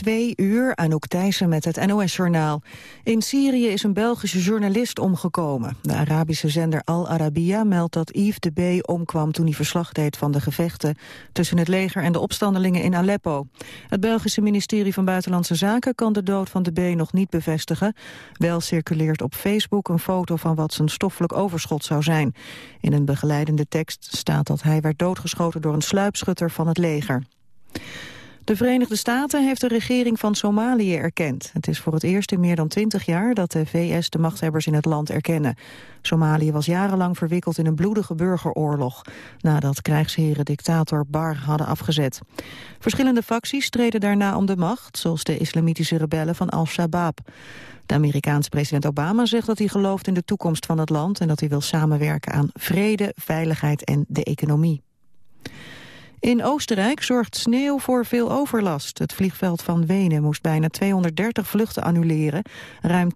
Twee uur, Anouk Thijssen met het NOS-journaal. In Syrië is een Belgische journalist omgekomen. De Arabische zender Al Arabiya meldt dat Yves de B. omkwam... toen hij verslag deed van de gevechten tussen het leger en de opstandelingen in Aleppo. Het Belgische ministerie van Buitenlandse Zaken kan de dood van de B. nog niet bevestigen. Wel circuleert op Facebook een foto van wat zijn stoffelijk overschot zou zijn. In een begeleidende tekst staat dat hij werd doodgeschoten door een sluipschutter van het leger. De Verenigde Staten heeft de regering van Somalië erkend. Het is voor het eerst in meer dan twintig jaar dat de VS de machthebbers in het land erkennen. Somalië was jarenlang verwikkeld in een bloedige burgeroorlog... nadat krijgsheren dictator Bar hadden afgezet. Verschillende facties streden daarna om de macht... zoals de islamitische rebellen van Al-Shabaab. De Amerikaanse president Obama zegt dat hij gelooft in de toekomst van het land... en dat hij wil samenwerken aan vrede, veiligheid en de economie. In Oostenrijk zorgt sneeuw voor veel overlast. Het vliegveld van Wenen moest bijna 230 vluchten annuleren. Ruim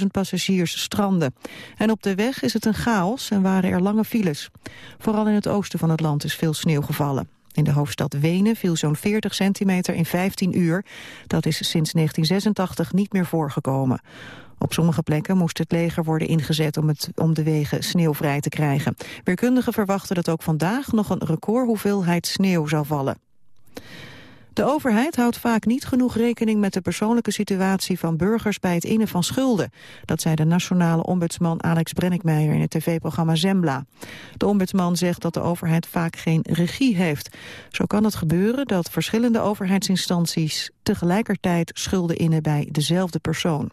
10.000 passagiers stranden. En op de weg is het een chaos en waren er lange files. Vooral in het oosten van het land is veel sneeuw gevallen. In de hoofdstad Wenen viel zo'n 40 centimeter in 15 uur. Dat is sinds 1986 niet meer voorgekomen. Op sommige plekken moest het leger worden ingezet om, het, om de wegen sneeuwvrij te krijgen. Weerkundigen verwachten dat ook vandaag nog een recordhoeveelheid sneeuw zal vallen. De overheid houdt vaak niet genoeg rekening met de persoonlijke situatie van burgers bij het innen van schulden. Dat zei de nationale ombudsman Alex Brennickmeijer in het tv-programma Zembla. De ombudsman zegt dat de overheid vaak geen regie heeft. Zo kan het gebeuren dat verschillende overheidsinstanties tegelijkertijd schulden innen bij dezelfde persoon.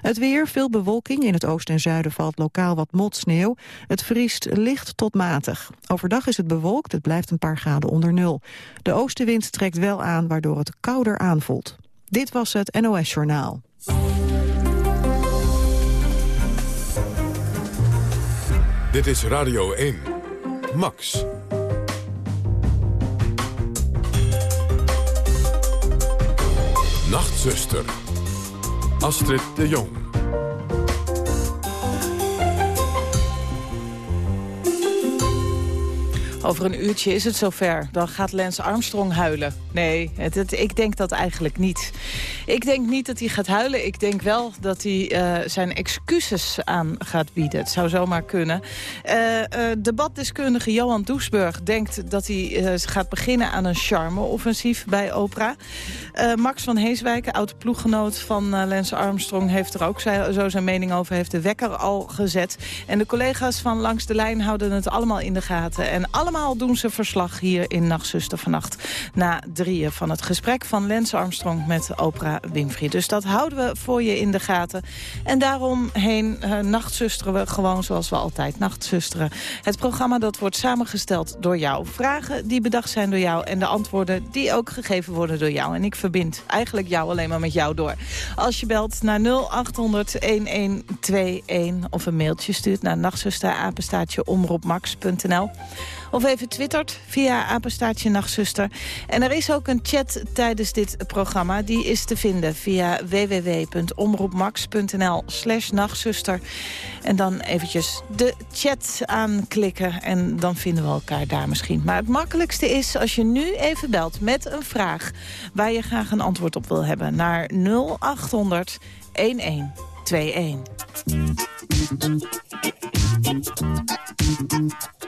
Het weer, veel bewolking. In het oosten en zuiden valt lokaal wat motsneeuw. Het vriest licht tot matig. Overdag is het bewolkt, het blijft een paar graden onder nul. De oostenwind trekt wel aan, waardoor het kouder aanvoelt. Dit was het NOS Journaal. Dit is Radio 1. Max. Nachtzuster. Astrid de Jong. Over een uurtje is het zover. Dan gaat Lance Armstrong huilen. Nee, het, ik denk dat eigenlijk niet. Ik denk niet dat hij gaat huilen. Ik denk wel dat hij uh, zijn excuses aan gaat bieden. Het zou zomaar kunnen. Uh, debatdeskundige Johan Doesburg denkt dat hij gaat beginnen aan een charme-offensief bij Oprah. Max van Heeswijk, oud-ploeggenoot van Lance Armstrong... heeft er ook zo zijn mening over, heeft de wekker al gezet. En de collega's van Langs de Lijn houden het allemaal in de gaten. En allemaal doen ze verslag hier in Nachtzuster vannacht... na drieën van het gesprek van Lance Armstrong met Oprah Winfrey. Dus dat houden we voor je in de gaten. En daaromheen uh, nachtzusteren we gewoon zoals we altijd nachtzusteren. Het programma dat wordt samengesteld door jou. Vragen die bedacht zijn door jou en de antwoorden die ook gegeven worden door jou. En ik verbind eigenlijk jou alleen maar met jou door. Als je belt naar 0800-1121 of een mailtje stuurt naar nachtzusterapenstaatje omroepmax.nl of even twittert via apenstaartje nachtzuster. En er is ook een chat tijdens dit programma. Die is te vinden via www.omroepmax.nl slash nachtzuster. En dan eventjes de chat aanklikken en dan vinden we elkaar daar misschien. Maar het makkelijkste is als je nu even belt met een vraag... waar je graag een antwoord op wil hebben naar 0800 1121.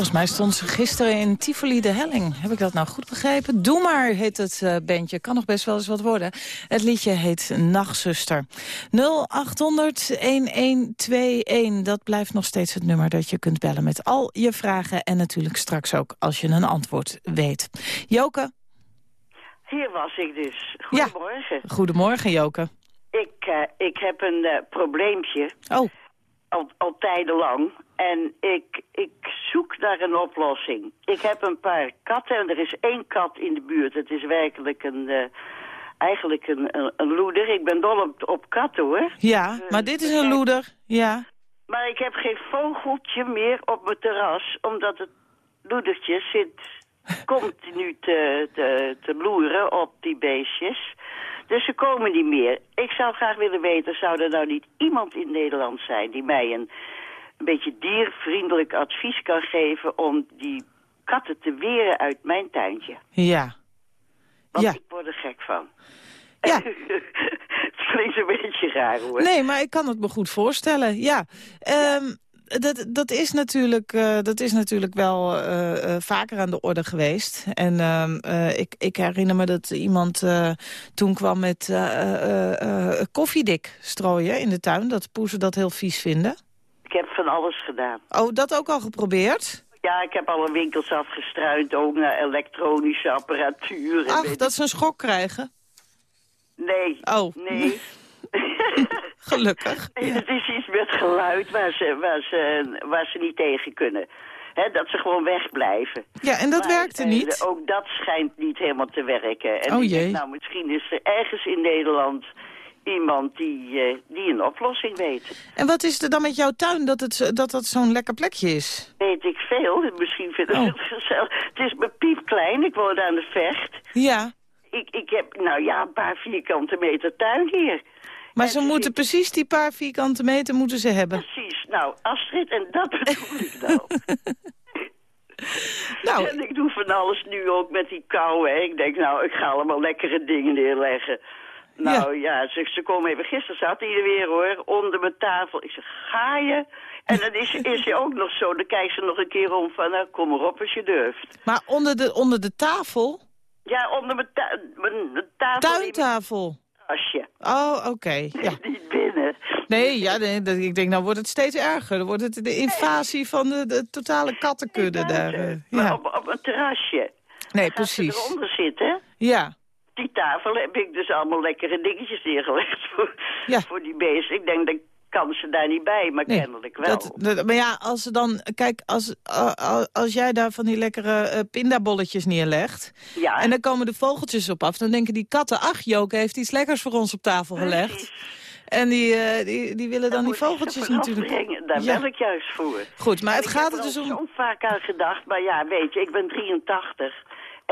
Volgens mij stond ze gisteren in Tivoli de Helling. Heb ik dat nou goed begrepen? Doe maar, heet het uh, bandje. Kan nog best wel eens wat worden. Het liedje heet Nachtzuster. 0800-1121. Dat blijft nog steeds het nummer dat je kunt bellen met al je vragen. En natuurlijk straks ook als je een antwoord weet. Joke? Hier was ik dus. Goedemorgen. Ja. Goedemorgen, Joke. Ik, uh, ik heb een uh, probleempje. Oh. Al, al tijdenlang. En ik, ik zoek naar een oplossing. Ik heb een paar katten en er is één kat in de buurt. Het is werkelijk een, uh, eigenlijk een, een, een, loeder. Ik ben dol op, op katten hoor. Ja, uh, maar dit is een loeder. Ja. Maar ik heb geen vogeltje meer op mijn terras, omdat het loedertje zit continu te, te, te loeren op die beestjes. Dus ze komen niet meer. Ik zou graag willen weten, zou er nou niet iemand in Nederland zijn die mij een een beetje diervriendelijk advies kan geven om die katten te weren uit mijn tuintje. Ja. Want ja. ik word er gek van. Ja. het klinkt een beetje raar hoor. Nee, maar ik kan het me goed voorstellen, ja. Um, dat, dat, is natuurlijk, uh, dat is natuurlijk wel uh, uh, vaker aan de orde geweest. En ik, ik, herinner me dat iemand toen kwam met koffiedik strooien in de tuin. Dat poezen dat heel vies vinden. Ik heb van alles gedaan. Oh, dat ook al geprobeerd? Ja, ik heb alle winkels afgestruind, ook naar elektronische apparatuur. En Ach, dat ze een schok krijgen? Nee. Oh. Nee. Gelukkig. Het is iets met geluid waar ze, waar ze, waar ze niet tegen kunnen. He, dat ze gewoon wegblijven. Ja, en dat maar, werkte niet? En, ook dat schijnt niet helemaal te werken. En oh jee. Denk, nou, misschien is er ergens in Nederland iemand die, uh, die een oplossing weet. En wat is er dan met jouw tuin dat het, dat, dat zo'n lekker plekje is? Weet ik veel. Misschien vinden ze Oh. het gezellig. Het is me piepklein. Ik woon aan de vecht. Ja, Ik, ik heb, nou ja, een paar vierkante meter tuin hier. maar En ze moeten precies die paar vierkante meter moeten ze hebben. Precies. Nou, Astrid, en dat bedoel ik nou. Nou, En ik doe van alles nu ook met die kou. Hè. Ik denk, nou, ik ga allemaal lekkere dingen neerleggen. Nou ja, ze, ze komen even... Gisteren zat hij er weer, hoor, onder mijn tafel. Ik zeg, ga je? En dan is, is hij ook nog zo. Dan kijkt ze nog een keer om van, nou, kom maar op als je durft. maar onder de, onder de tafel, Ja, onder mijn, ta mijn tafel... tuintafel. terrasje. Oh, oké. Ja. Niet binnen. Nee, ja, nee, ik denk, nou wordt het steeds erger. Dan wordt het de invasie van de, de totale kattenkudde daar. eh, Maar ja. op, op een terrasje. Nee, precies. eronder zitten. Ja. Die tafel heb ik dus allemaal lekkere dingetjes neergelegd voor, Ja. voor die beesten. Ik denk, dan kan ze daar niet bij, maar Nee, kennelijk wel. Dat, dat- maar ja, als ze dan, kijk, als, a- als jij daar van die lekkere eh, pindabolletjes neerlegt... ja, en dan komen de vogeltjes op af, dan denken die katten... ach, Joke heeft iets lekkers voor ons op tafel gelegd. Precies. En die, eh, die, die willen dan die vogeltjes natuurlijk... brengen. Daar Ja. ben ik juist voor. Goed, maar het Ik gaat heb er er dus om... zo vaak aan gedacht, maar ja, weet je, ik ben 83.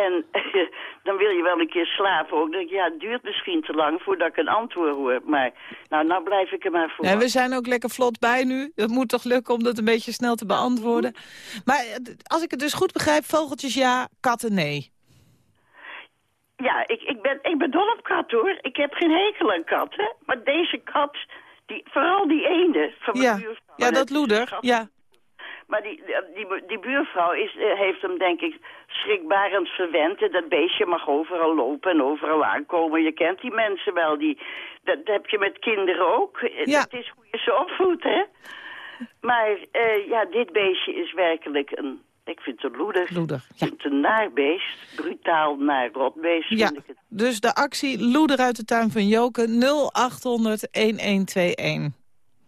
En dan wil je wel een keer slapen ook. Dan ja, het duurt misschien te lang voordat ik een antwoord hoor. Maar nou, nou blijf ik er maar voor. Ja, we zijn ook lekker vlot bij nu. Het moet toch lukken om dat een beetje snel te beantwoorden. Maar eh, als ik het dus goed begrijp, vogeltjes ja, katten nee. Ja, ik, ik, ben, ik ben dol op kat hoor. Ik heb geen hekel aan katten. Maar deze kat, die, vooral die ene van mijn Ja, buurvrouw. ja en dat loeder. Ja. Maar die, die, die buurvrouw is, eh, heeft hem denk ik schrikbarend verwend. En dat beestje mag overal lopen en overal aankomen. Je kent die mensen wel. Die, dat heb je met kinderen ook. Eh, Ja. Het is hoe je ze opvoedt, hè. Maar eh, ja, dit beestje is werkelijk een... Ik vind het een loeder. Loeder, Ik ja. vind het een naar beest. Brutaal naar rotbeest Ja, vind ik het. dus de actie Loeder uit de tuin van Joke 0800-1121.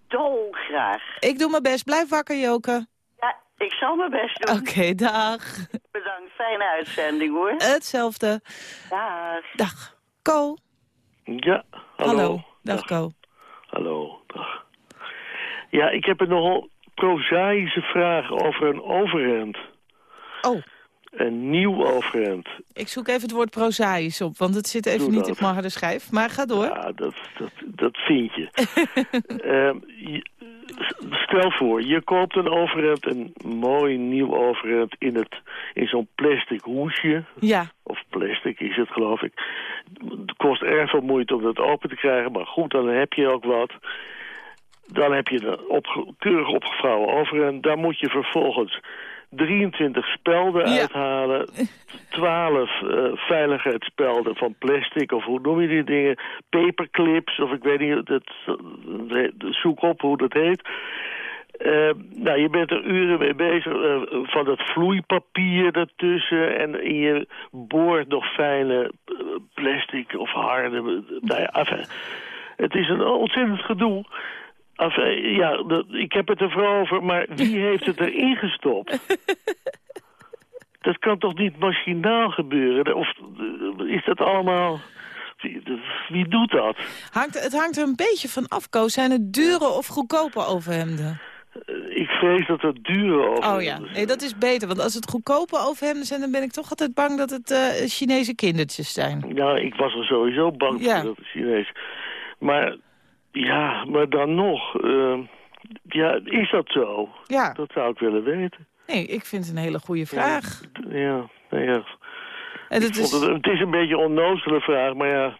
Dolgraag. Ik doe mijn best. Blijf wakker, Joke. Ik zal mijn best doen. Oké, dag. Bedankt. Fijne uitzending, hoor. Hetzelfde. Dag. Dag. Ko. Ja, hallo. Dag, Ko. Hallo, dag. Ja, ik heb een nogal prozaïsche vraag over een overhemd. Oh, Een nieuw overhemd. ik zoek even het woord prozaïs op, want het zit even Doe niet dat. op mijn harde schijf. Maar ga door. Ja, dat, dat, dat vind je. Ehm, je- Stel voor, je koopt een overhemd, een mooi nieuw overhemd in, het, in zo'n plastic hoesje. Ja, Of plastic is het, geloof ik. Het kost erg veel moeite om dat open te krijgen, maar goed, dan heb je ook wat. Dan heb je een opge keurig opgevouwen overhemd. Daar moet je vervolgens 23 spelden Ja. uithalen. 12 eh, veiligheidsspelden van plastic, of hoe noem je die dingen? Paperclips, of ik weet niet, dat, dat- zoek op hoe dat heet. Eh, nou, je bent er uren mee bezig. eh, van dat vloeipapier ertussen. En in je boort nog fijne eh, plastic of harde... eh, nou ja, enfin, het is een ontzettend gedoe. Enfin, ja, dat, ik heb het er vooral over, maar wie heeft het erin gestopt? Dat kan toch niet machinaal gebeuren? Of eh, is dat allemaal... Wie, wie doet dat? hangt, het hangt er een beetje van af, Ko. Zijn het dure of goedkope overhemden? Eh, Ik vrees dat het dure over. Oh ja, nee, dat is beter. Want als het goedkope overhemden zijn, dan ben ik toch altijd bang dat het eh, Chinese kindertjes zijn. Nou, ik was er sowieso bang Ja. voor dat het Chinees. Maar ja, maar dan nog. eh, ja, is dat zo? Ja, Dat zou ik willen weten. nee, ik vind het een hele goede vraag. Ja, nou ja. En het is, het, het is een beetje een onnozele vraag, maar ja.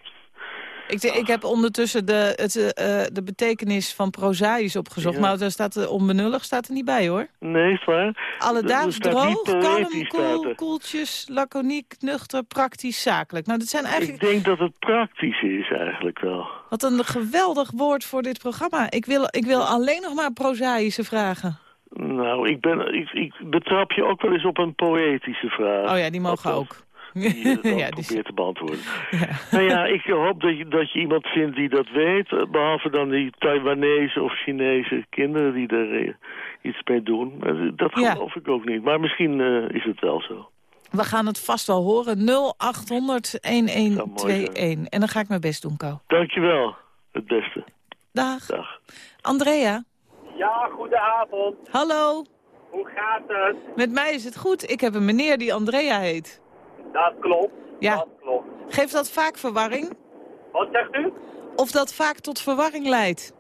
Ik, ik heb ondertussen de, het, eh, de betekenis van prozaïs opgezocht. Ja. Maar daar staat de onbenullig staat er niet bij, hoor. Nee, is waar? Alledaags droog, kalm, koel, koeltjes, laconiek, nuchter, praktisch, zakelijk. Nou, dat zijn Ik eigenlijk... denk dat het praktisch is eigenlijk wel. Wat een geweldig woord voor dit programma. Ik wil, ik wil alleen nog maar prozaïsche vragen. Nou, ik, ben, ik, ik betrap je ook wel eens op een poëtische vraag. Oh ja, die mogen ook. Die je dan ja, die probeert te beantwoorden. Nou ja, ik hoop dat je, dat je iemand vindt die dat weet. eh, Behalve dan die Taiwanese of Chinese kinderen die er eh, iets mee doen. Dat Ja. geloof ik ook niet. Maar misschien eh, is het wel zo. We gaan het vast wel horen. 0800 1121. En dan ga ik mijn best doen, Ko. Dankjewel. Het beste. Dag. Dag. Andrea. Ja, goedenavond. Hallo. Hoe gaat het? Met mij is het goed. Ik heb een meneer die Andrea heet. Dat klopt. Ja. Dat klopt. Geeft dat vaak verwarring? Wat zegt u? Of dat vaak tot verwarring leidt?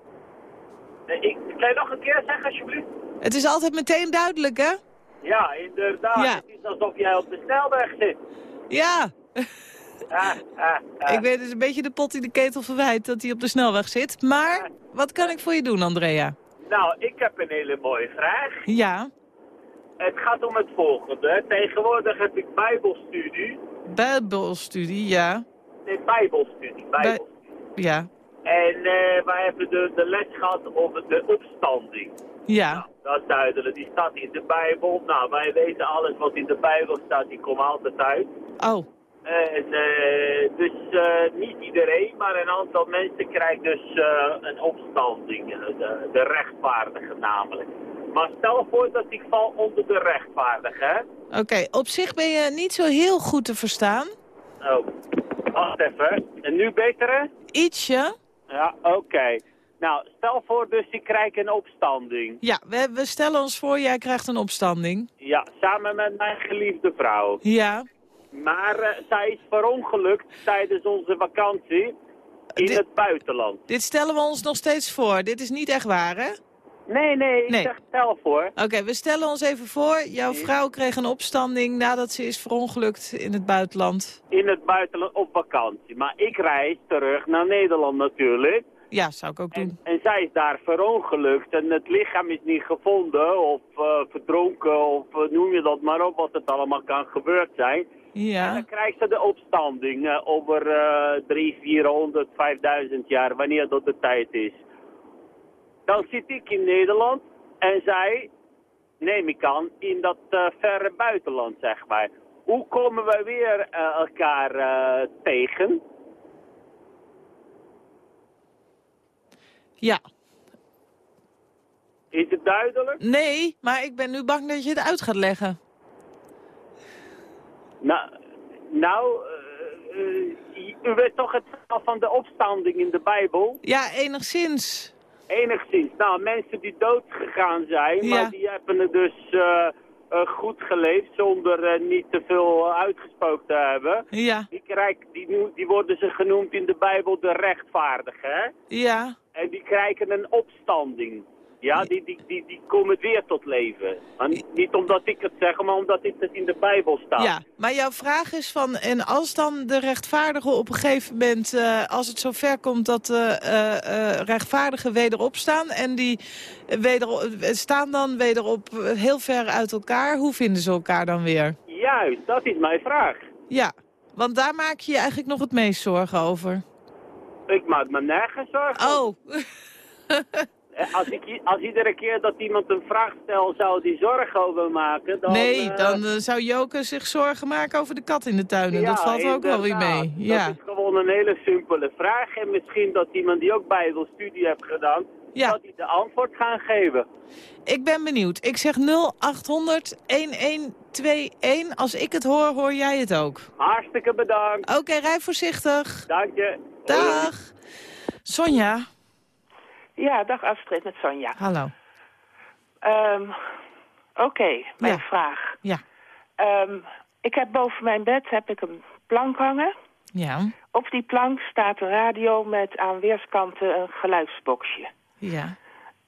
Nee, Ik, kan je nog een keer zeggen, alsjeblieft? Het is altijd meteen duidelijk, hè? Ja, inderdaad. Ja. Het is alsof jij op de snelweg zit. Ja. Ah, ah, ah. Ik weet het is een beetje de pot die de ketel verwijt dat hij op de snelweg zit. Maar wat kan ik voor je doen, Andrea? Nou, ik heb een hele mooie vraag. Ja, Het gaat om het volgende. Tegenwoordig heb ik bijbelstudie. bijbelstudie, ja. Nee, bijbelstudie. bijbelstudie. Ja. En eh, wij hebben de, de les gehad over de opstanding. Ja. Dat is duidelijk, die staat in de Bijbel. Nou, wij weten alles wat in de Bijbel staat, die komt altijd uit. Oh. En eh, dus eh, niet iedereen, maar een aantal mensen krijgt dus een opstanding. De, de rechtvaardige namelijk. Maar stel voor dat ik val onder de rechtvaardige, hè? Oké, op zich ben je niet zo heel goed te verstaan. Oh, wacht even. En nu beter, hè? Ietsje. Ja, oké. Nou, stel voor dus ik krijg een opstanding. Ja, we, we stellen ons voor, jij krijgt een opstanding. Ja, samen met mijn geliefde vrouw. Ja. Maar eh, zij is verongelukt tijdens onze vakantie in Dit- het buitenland. Dit stellen we ons nog steeds voor. Dit is niet echt waar, hè? Nee, nee, ik Nee. zeg stel voor. Oké, we stellen ons even voor. Jouw vrouw kreeg een opstanding nadat ze is verongelukt in het buitenland. In het buitenland op vakantie. Maar ik reis terug naar Nederland natuurlijk. Ja, zou ik ook doen. En, en zij is daar verongelukt en het lichaam is niet gevonden of eh, verdronken of eh, noem je dat maar op wat het allemaal kan gebeurd zijn. En Ja. dan krijgt ze de opstanding eh, over eh 3, 400, 5000 jaar, wanneer dat de tijd is. Dan zit ik in Nederland en zij, neem ik aan, in dat eh, verre buitenland, zeg maar. Hoe komen we weer eh, elkaar eh, tegen? Ja. Is het duidelijk? Nee, maar ik ben nu bang dat je het uit gaat leggen. Nou, nou u weet toch het verhaal van de opstanding in de Bijbel? Ja, enigszins. Enigszins. Nou, mensen die dood gegaan zijn, Ja. maar die hebben het dus eh, eh, goed geleefd zonder eh, niet te veel uitgesproken te hebben. Ja. Die, krijg- die, die worden ze genoemd in de Bijbel de rechtvaardigen, hè? Ja. En die krijgen een opstanding. Ja, die, die, die, die komen weer tot leven. Niet, omdat ik het zeg, maar omdat dit het in de Bijbel staat. Ja, maar jouw vraag is van, en als dan de rechtvaardigen op een gegeven moment, eh, als het zover komt dat de eh, eh, rechtvaardigen wederop staan en die weder, staan dan wederop heel ver uit elkaar, hoe vinden ze elkaar dan weer? Juist, dat is mijn vraag. Ja, want daar maak je je eigenlijk nog het meest zorgen over. Ik maak me nergens zorgen. Oh, Als, ik, als iedere keer dat iemand een vraag stelt, zou die zorgen over maken, dan... nee, eh, dan eh, zou Joke zich zorgen maken over de kat in de tuin. Ja, dat valt ook wel weer mee. Ja. Dat is gewoon een hele simpele vraag. En misschien dat iemand die ook bijbelstudie heeft gedaan, Ja. dat hij de antwoord gaan geven. Ik ben benieuwd. Ik zeg 0800 1121. Als ik het hoor, hoor jij het ook. Hartstikke bedankt. Oké, rij voorzichtig. Dank je. Dag. Sonja. Ja, dag Astrid met Sonja. Hallo. Ehm, Oké, mijn Ja. vraag. Ja. Ehm, ik heb boven mijn bed heb ik een plank hangen. Ja. Op die plank staat een radio met aan weerskanten een geluidsboxje. Ja.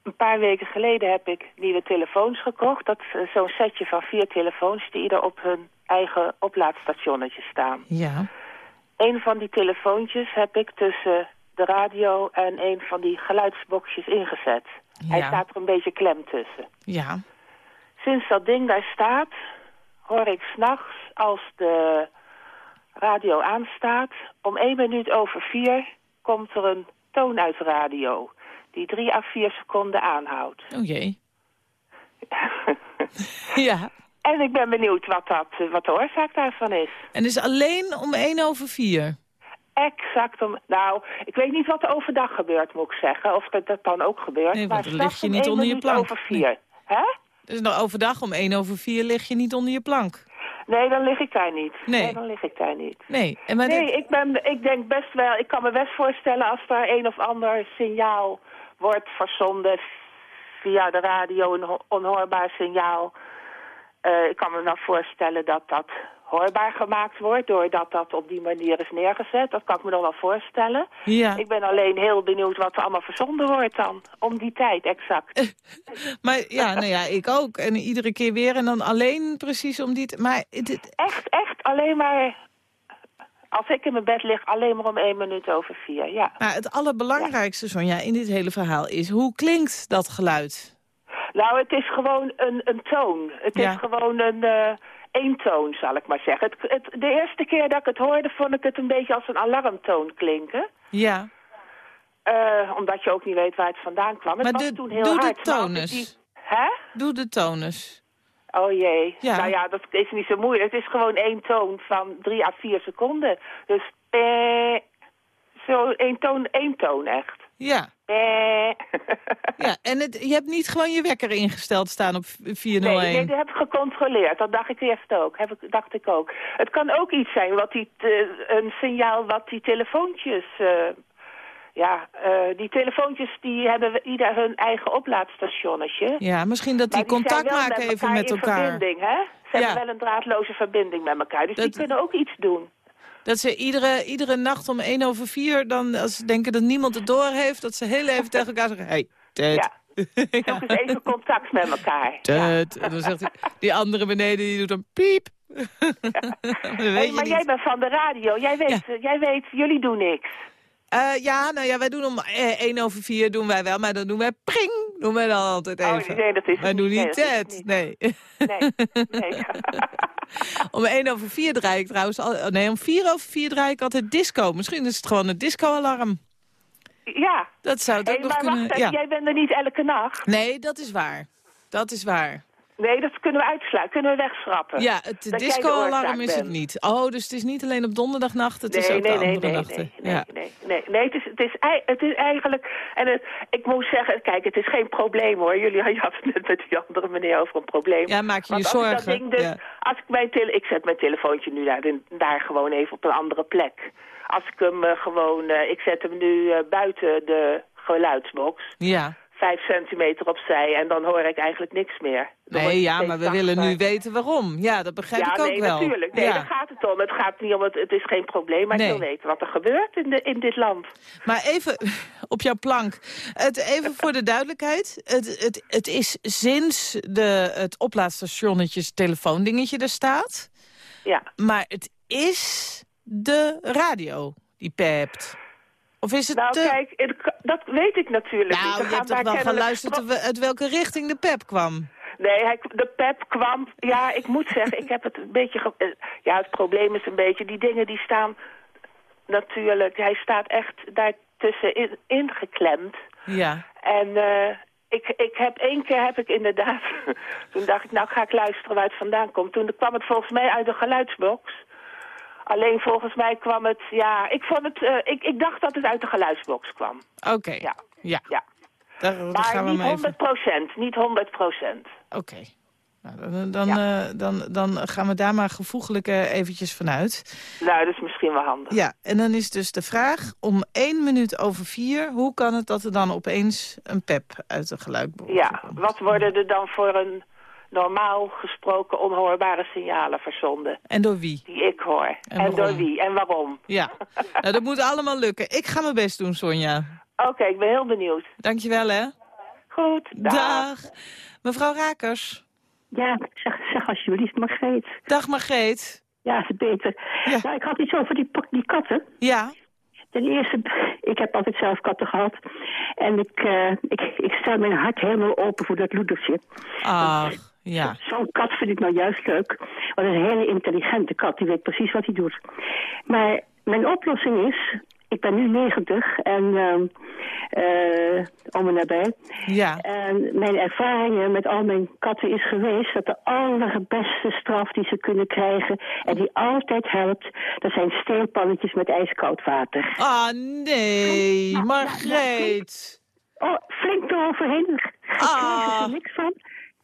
Een paar weken geleden heb ik nieuwe telefoons gekocht. Dat is zo'n setje van vier telefoons die ieder op hun eigen oplaadstationnetje staan. Ja. Een van die telefoontjes heb ik tussen de radio en een van die geluidsboxjes ingezet. Hij staat er een beetje klem tussen. Ja. Sinds dat ding daar staat, hoor ik s'nachts als de radio aanstaat... om één minuut over vier komt er een toon uit de radio... die drie à vier seconden aanhoudt. Oh jee. Ja. en ik ben benieuwd wat, dat, eh, wat de oorzaak daarvan is. En is alleen om 1 over 4. Exact om... Nou, ik weet niet wat er overdag gebeurt, moet ik zeggen. Of dat, dat dan ook gebeurt. Nee, want maar dan lig je niet onder je plank. over vier. Hè? Dus nou overdag om 1 over 4 lig je niet onder je plank. Nee, dan lig ik daar niet. Nee. dan lig ik daar niet. Nee. En maar Nee, dit- ik, ben, ik denk best wel... Ik kan me best voorstellen als er een of ander signaal wordt verzonden... via de radio, een ho- onhoorbaar signaal. Eh, ik kan me nou voorstellen dat dat hoorbaar gemaakt wordt... doordat dat op die manier is neergezet. Dat kan ik me nog wel voorstellen. Ja. Ik ben alleen heel benieuwd wat er allemaal verzonden wordt dan. Om die tijd, exact. Maar ja, nou ja, ik ook. En iedere keer weer. En dan alleen precies om die... Maar dit, Echt, echt alleen maar... Als ik in mijn bed lig, alleen maar om één minuut over vier, ja. maar het allerbelangrijkste, Sonja, in dit hele verhaal is... hoe klinkt dat geluid? Nou, het is gewoon een, een toon. Het Ja. is gewoon een eh eentoon, zal ik maar zeggen. Het, het, de eerste keer dat ik het hoorde, vond ik het een beetje als een alarmtoon klinken. Ja. Eh, omdat je ook niet weet waar het vandaan kwam. Het Maar was de- toen heel doe de hard. ik tonus. die- Hè? Doe de tonus. Oh jee. Ja. Nou ja, dat is niet zo moeilijk. Het is gewoon één toon van drie à vier seconden. Dus eh, zo één toon, één toon echt. Ja. Ja, en het, je hebt niet gewoon je wekker ingesteld staan op 401. Nee, nee, dat heb ik gecontroleerd. Dat dacht ik eerst ook. Heb ik, dacht ik ook. Het kan ook iets zijn, wat die, een signaal wat die telefoontjes... eh, ja, eh, die telefoontjes die hebben ieder hun eigen oplaadstationnetje. Ja, misschien dat die contact maken even met elkaar. verbinding, hè? Ze Ja. hebben wel een draadloze verbinding met elkaar. Dus Dat- die kunnen ook iets doen. Dat ze iedere, iedere nacht om 1 over 4, dan, als ze denken dat niemand het door heeft, dat ze heel even tegen elkaar zeggen, hey, Ted. Ja. Zoek eens even contact met elkaar. Ted. En dan zegt die, die andere beneden, die doet dan piep. Hey, maar niet. jij bent van de radio. Jij weet, eh, jij weet jullie doen niks. Eh, ja, nou ja, wij doen om eh, 1 over 4 doen wij wel, maar dan doen wij pring, doen wij dan altijd Oh, even. nee, dat is wij doen niet. niet Nee, het nee. Nee, nee. om 1 over 4 draai ik trouwens, al, oh, nee, om 4 over 4 draai ik altijd disco. Misschien is het gewoon een disco-alarm. ja. Dat zou het Hey, ook nog kunnen... wacht ja. jij bent er niet elke nacht. Nee, dat is waar. Dat is waar. Nee, dat kunnen we uitsluiten. Kunnen we wegschrappen. Ja, het disco-alarm is het niet. Oh, dus het is niet alleen op donderdagnacht, het is Nee, ook nee, de nee, andere nee, nachten. nee, nee, ja. nee, nee, nee. Het is, het, is, het is eigenlijk... En het, ik moet zeggen, kijk, het is geen probleem hoor. Jullie hadden het net met die andere meneer over een probleem. ja, maak je je als ik dat zorgen. ding dus, ja. als ik, mijn tele ik zet mijn telefoontje nu daar, daar gewoon even op een andere plek. Als ik hem eh, gewoon... eh, ik zet hem nu eh, buiten de geluidsbox. ja. Vijf centimeter opzij en dan hoor ik eigenlijk niks meer. Dan Nee, ja, maar we willen nu weten waarom. Ja, dat begrijp ja, ik ook nee, wel. natuurlijk. Nee, ja. daar gaat het om. Het gaat niet om, het, het is geen probleem, maar Nee. ik wil weten wat er gebeurt in, de, in dit land. Maar even op jouw plank. Het, even voor de duidelijkheid. Het, het, het is sinds de, het oplaadstationnetjes telefoondingetje er staat. Ja. Maar het is de radio die pept. Of is het Nou, de... kijk, het- dat weet ik natuurlijk niet. nou, Er je gaan hebt toch wel geluisterd uit uit welke richting de pep kwam? Nee, hij, de pep kwam... Ja, ik moet zeggen, ik heb het een beetje... ge- eh, Ja, het probleem is een beetje... Die dingen die staan natuurlijk... Hij staat echt daartussen in, ingeklemd. Ja. En eh, ik, ik heb één keer heb ik inderdaad... toen dacht ik, nou ga ik luisteren waar het vandaan komt. Toen kwam het volgens mij uit de geluidsbox. Alleen volgens mij kwam het... Ja, ik, vond het, eh, ik, ik dacht dat het uit de geluidsbox kwam. Oké. Ja. Ja. Ja. Daar, daar Maar gaan we niet maar even... 100 procent, niet 100 procent. Oké. Nou, dan, dan, eh, dan, dan gaan we daar maar gevoeglijk eh, eventjes vanuit. Nou, dat is misschien wel handig. Ja, en dan is dus de vraag om één minuut over vier... hoe kan het dat er dan opeens een pep uit de geluidbox Ja, komt? wat worden er dan voor een normaal gesproken onhoorbare signalen verzonden? En door wie? Die ik hoor. En door wie? En waarom? Ja, nou, dat moet allemaal lukken. Ik ga mijn best doen, Sonja. Oké, ik ben heel benieuwd. Dankjewel, hè. Goed, dag. Dag. Mevrouw Rakers. Ja, zeg, zeg alsjeblieft, Margreet. Dag, Margreet. Ja, is beter. Ja. Nou, ik had iets over die, die katten. Ja, Ten eerste, ik heb altijd zelf katten gehad. En ik, eh, ik, ik stel mijn hart helemaal open voor dat loedertje. ach, ja. Zo'n kat vind ik nou juist leuk. Want het is een hele intelligente kat. Die weet precies wat hij doet. Maar mijn oplossing is... Ik ben nu 90 en ehm eh om en nabij. Ja, En mijn ervaringen met al mijn katten is geweest dat de allerbeste straf die ze kunnen krijgen en die altijd helpt, dat zijn steelpannetjes met ijskoud water. ah nee, Margreet. Oh, flink eroverheen. Daar krijgen Ah. ze niks van.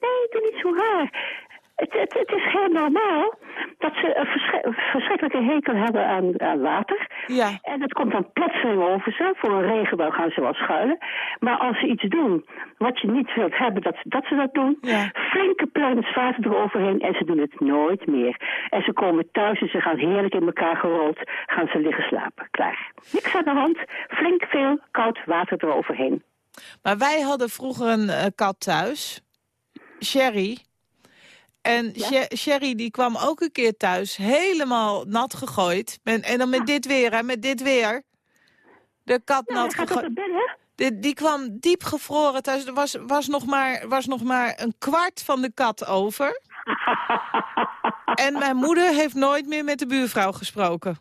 Nee, doe niet zo raar. Het, het, het is heel normaal dat ze een verschri- verschrikkelijke hekel hebben aan, aan water. Ja, En dat komt dan plotseling over ze. Voor een regenbouw gaan ze wel schuilen. Maar als ze iets doen wat je niet wilt hebben dat, dat ze dat doen... Ja. flinke pluims water eroverheen en ze doen het nooit meer. En ze komen thuis en ze gaan heerlijk in elkaar gerold. Gaan ze liggen slapen. Klaar. Niks aan de hand. Flink veel koud water eroverheen. maar wij hadden vroeger een eh, kat thuis. Sherry. En Sher- Sherry die kwam ook een keer thuis, helemaal nat gegooid. En, en dan met dit weer, hè, met dit weer. De kat nat gegooid. Die, die kwam diep gevroren thuis. Er was, was, nog maar, was nog maar een kwart van de kat over. En mijn moeder heeft nooit meer met de buurvrouw gesproken.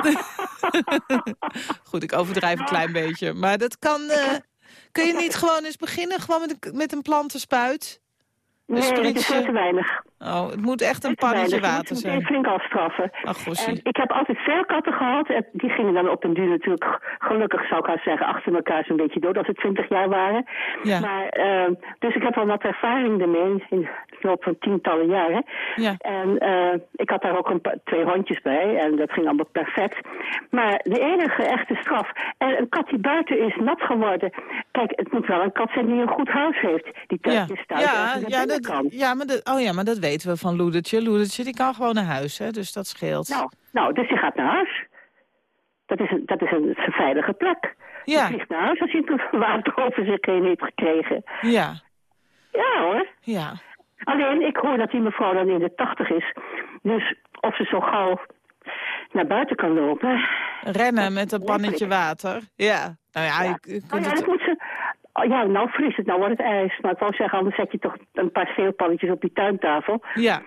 Goed, ik overdrijf een klein beetje. Maar dat kan... eh, kun je niet gewoon eens beginnen gewoon met een, met een plantenspuit? Een Nee, dat is veel te weinig. Oh, het moet echt een pannetje Je water zijn. flink afstraffen. Ach, En ik heb altijd veel katten gehad. En die gingen dan op den duur natuurlijk, gelukkig zou ik haar zeggen, achter elkaar zo'n beetje dood als ze twintig jaar waren. Ja. Maar, eh, dus ik heb wel wat ervaring ermee in de loop van tientallen jaren. Ja. En eh, ik had daar ook een paar, twee hondjes bij en dat ging allemaal perfect. Maar de enige echte straf, en een kat die buiten is nat geworden. Kijk, het moet wel een kat zijn die een goed huis heeft. Die Ja, thuis staat ja, ja, dat, kan. ja, maar dat, oh ja, maar dat weten we van Loedertje. Loedertje die kan gewoon naar huis, hè, dus dat scheelt. Nou, nou, dus die gaat naar huis. Dat is een, dat is een veilige plek. Ja. Die vliegt naar huis als hij het water over zich heen heeft gekregen. Ja, Ja hoor. ja. Alleen, ik hoor dat die mevrouw dan in de tachtig is. Dus of ze zo gauw naar buiten kan lopen. Rennen met een pannetje water. Ja, nou ja, je, je Oh kunt ja, het... dat moet ze... Oh, ja, nou vriest het, nou wordt het ijs. Maar ik wou zeggen, anders zet je toch een paar steelpannetjes op die tuintafel. Ja,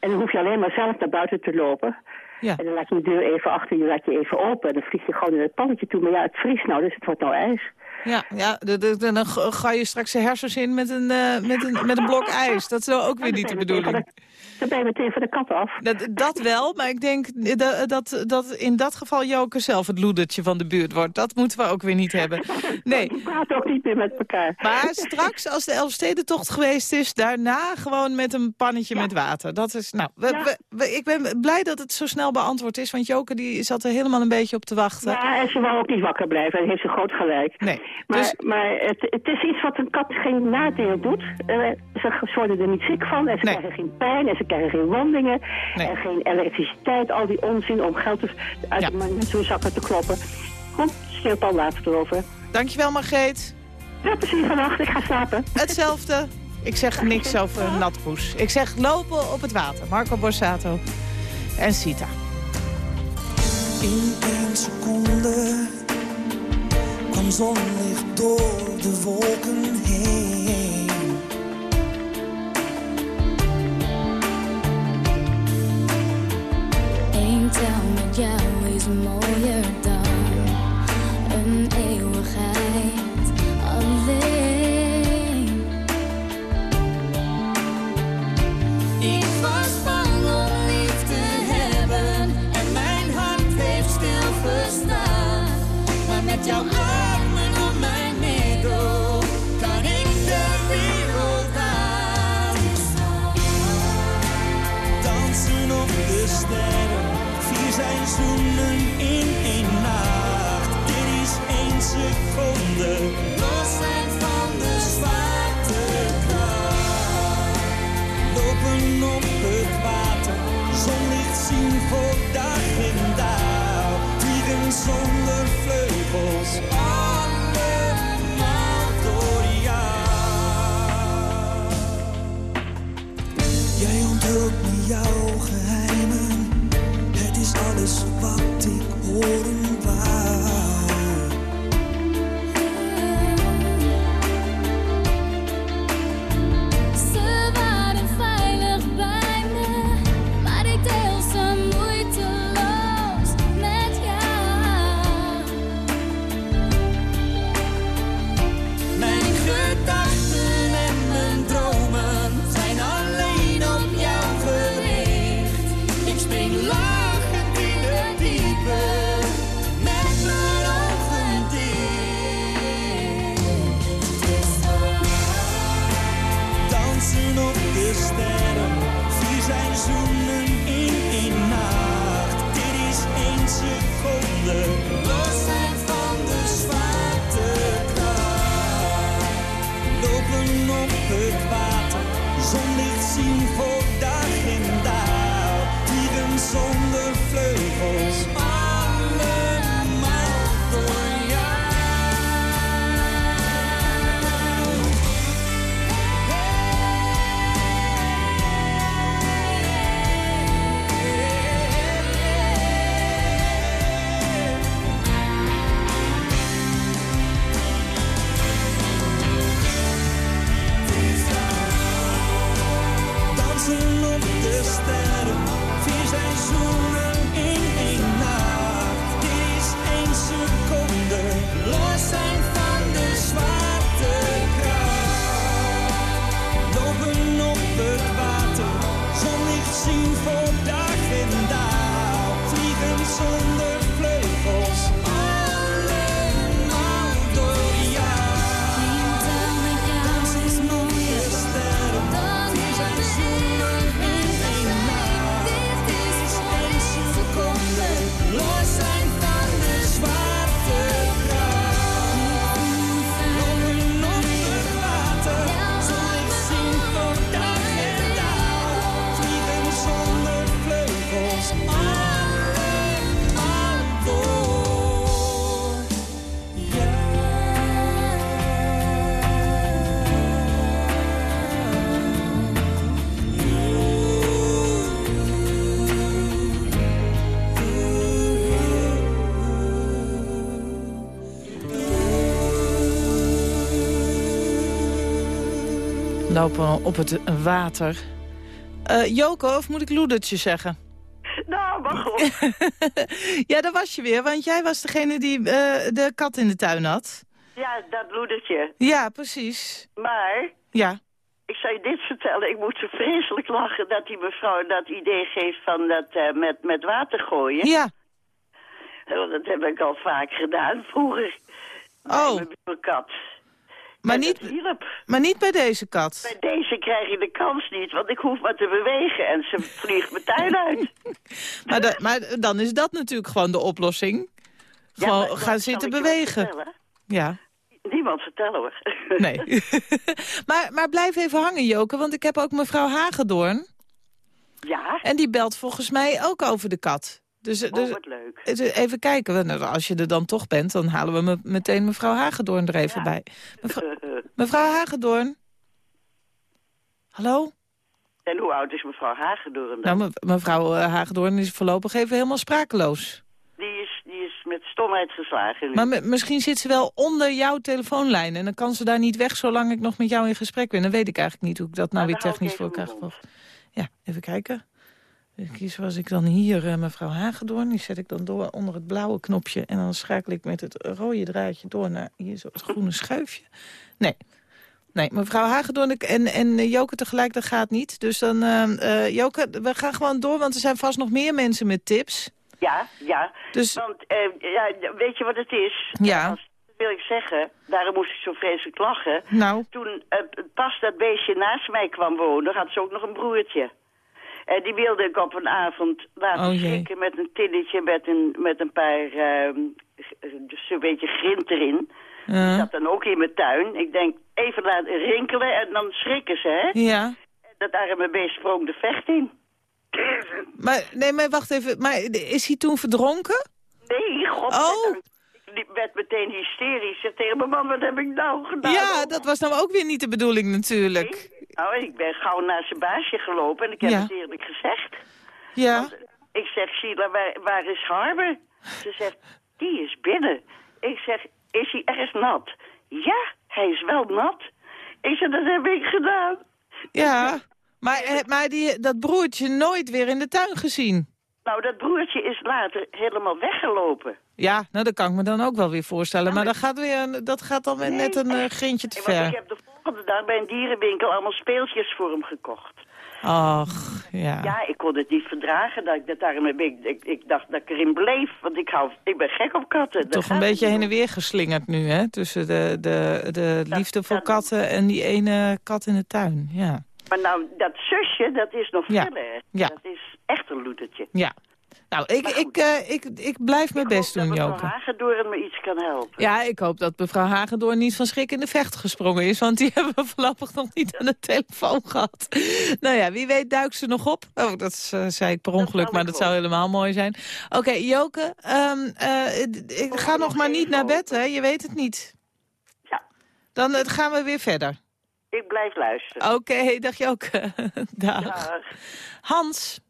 En dan hoef je alleen maar zelf naar buiten te lopen. ja. En dan laat je de deur even achter je, laat je even open. En dan vlieg je gewoon in het pannetje toe. Maar ja, het vriest nou, dus het wordt nou ijs. Ja, ja dan ga je straks de hersens in met een, eh, met een, met een blok ijs. Dat is wel ook weer niet de bedoeling. Dan ben je meteen van de kat af. Dat, dat wel, maar ik denk dat, dat, dat in dat geval Joke zelf het loedertje van de buurt wordt. Dat moeten we ook weer niet hebben. Nee, Die praten ook niet meer met elkaar. maar straks als de Elfstedentocht geweest is, daarna gewoon met een pannetje met water. Dat is, nou, we, Ja. we- we- ik ben blij dat het zo snel beantwoord is, want Joke die zat er helemaal een beetje op te wachten. Ja, en ze wou ook niet wakker blijven. En heeft ze groot gelijk. Nee, Maar, dus maar het, het is iets wat een kat geen nadeel doet. Eh, ze ze worden er niet ziek van. En ze Nee. krijgen geen pijn. En ze krijgen geen wondingen. Nee. En geen elektriciteit. Al die onzin om geld te, uit Ja. de zo'n zakken te kloppen. Goed, sneeuwpal water erover. dankjewel Margreet. Ja, precies vannacht. Ik ga slapen. Hetzelfde. Ik zeg niks over natpoes. Ik zeg lopen op het water. Marco Borsato en Sita. In één seconde kwam zonlicht door de wolken heen. Eén tel met jou is mooier dan een eeuwigheid alleen. Ik was bang om lief te hebben en mijn hart heeft stilgestaan. Maar met jouw vier seizoenen in één nacht. Dit is één seconde, Lopen op het water. Eh Joko, of moet ik Loedertje zeggen? Nou, mag op. ja, daar was je weer, want jij was degene die eh, de kat in de tuin had. Ja, dat loedertje. Ja, precies. Maar, Ja. ik zou je dit vertellen. Ik moet zo vreselijk lachen dat die mevrouw dat idee geeft van dat eh, met, met water gooien. Ja. Dat heb ik al vaak gedaan vroeger. Oh. Bij mijn kat. Maar niet, maar niet bij deze kat. Bij deze krijg je de kans niet, want ik hoef maar te bewegen en ze vliegt mijn tuin uit. Maar, da- maar dan is dat natuurlijk gewoon de oplossing. Ja, Gewoon maar gaan zitten bewegen. Ja. Niemand vertellen hoor. Nee. maar, maar blijf even hangen, Joke, want ik heb ook mevrouw Hagedoorn. Ja? En die belt volgens mij ook over de kat. Dus, dus Oh, wat leuk. even kijken, als je er dan toch bent... dan halen we me meteen mevrouw Hagedoorn er even bij. Mevrouw, mevrouw Hagedoorn? Hallo? En hoe oud is mevrouw Hagedoorn dan? Nou, me- mevrouw eh, Hagedoorn is voorlopig even helemaal sprakeloos. Die, is, die is met stomheid geslagen nu. Maar mi- misschien zit ze wel onder jouw telefoonlijn... en dan kan ze daar niet weg zolang ik nog met jou in gesprek ben. Dan weet ik eigenlijk niet hoe ik dat nou weer hou ik technisch voor elkaar mijn gevolgd. Ja, even kijken. Kies was ik dan hier eh, mevrouw Hagedoorn. Die zet ik dan door onder het blauwe knopje. En dan schakel ik met het rode draadje door naar hier zo het groene schuifje. Nee. Nee, mevrouw Hagedoorn en, en eh, Joke tegelijk, dat gaat niet. Dus dan, eh, Joke, we gaan gewoon door, want er zijn vast nog meer mensen met tips. Ja, ja. Dus- Want, ja, weet je wat het is? Ja. Als- wil ik zeggen. Daarom moest ik zo vreselijk lachen. Nou. Toen eh, pas dat beestje naast mij kwam wonen, had ze ook nog een broertje. En die wilde ik op een avond laten Oh, met een tilletje met een, met een paar, g- dus een beetje grind erin. Die Eh, zat dan ook in mijn tuin. Ik denk, even laten rinkelen en dan schrikken ze, hè? ja. En dat arme beest sprong de vecht in. Maar, nee, maar wacht even. Maar is hij toen verdronken? Nee, god. Oh. Ik werd meteen hysterisch. Zei tegen mijn man, wat heb ik nou gedaan? Ja, dat was nou ook weer niet de bedoeling natuurlijk. Nou, ik ben gauw naar zijn baasje gelopen en ik heb Ja. het eerlijk gezegd. Ja. Ik zeg, Sheila, waar, waar is Harber? Ze zegt, die is binnen. Ik zeg, is hij erg nat? Ja, hij is wel nat. Ik zeg, dat heb ik gedaan. Ja. Maar, eh, maar die, dat broertje nooit weer in de tuin gezien. Nou, dat broertje is later helemaal weggelopen. Ja, nou dat kan ik me dan ook wel weer voorstellen. Maar dat gaat, weer, een- dat gaat dan weer net een eh, grintje te Want ik ver. heb de volgende dag bij een dierenwinkel allemaal speeltjes voor hem gekocht. Ach, ja. Ja, ik kon het niet verdragen. Dat ik, dat daarom heb ik, ik, ik dacht dat ik erin bleef. Want ik, hou, ik ben gek op katten. Toch een beetje heen en weer geslingerd nu, hè? Tussen de, de, de liefde voor katten en die ene kat in de tuin. Ja. Maar nou, dat zusje, dat is nog Ja. erger. Ja. Dat is echt een loedertje. Ja. Nou, ik, ik, eh, ik, ik blijf mijn best doen, Mevrouw Joke. Hagedoorn me iets kan helpen. Ja, ik hoop dat mevrouw Hagendoorn niet van schrik in de vecht gesprongen is. Want die hebben we voorlopig nog niet aan de telefoon gehad. Nou ja, wie weet duikt ze nog op. Oh, dat is, eh, zei ik per ongeluk, maar dat zou helemaal mooi zijn. Oké, Joke, ehm, eh, ik ga nog maar niet naar bed, hè? Je weet het niet. Ja. Dan gaan we weer verder. Ik blijf luisteren. Oké, dag Joke. dag. Hans.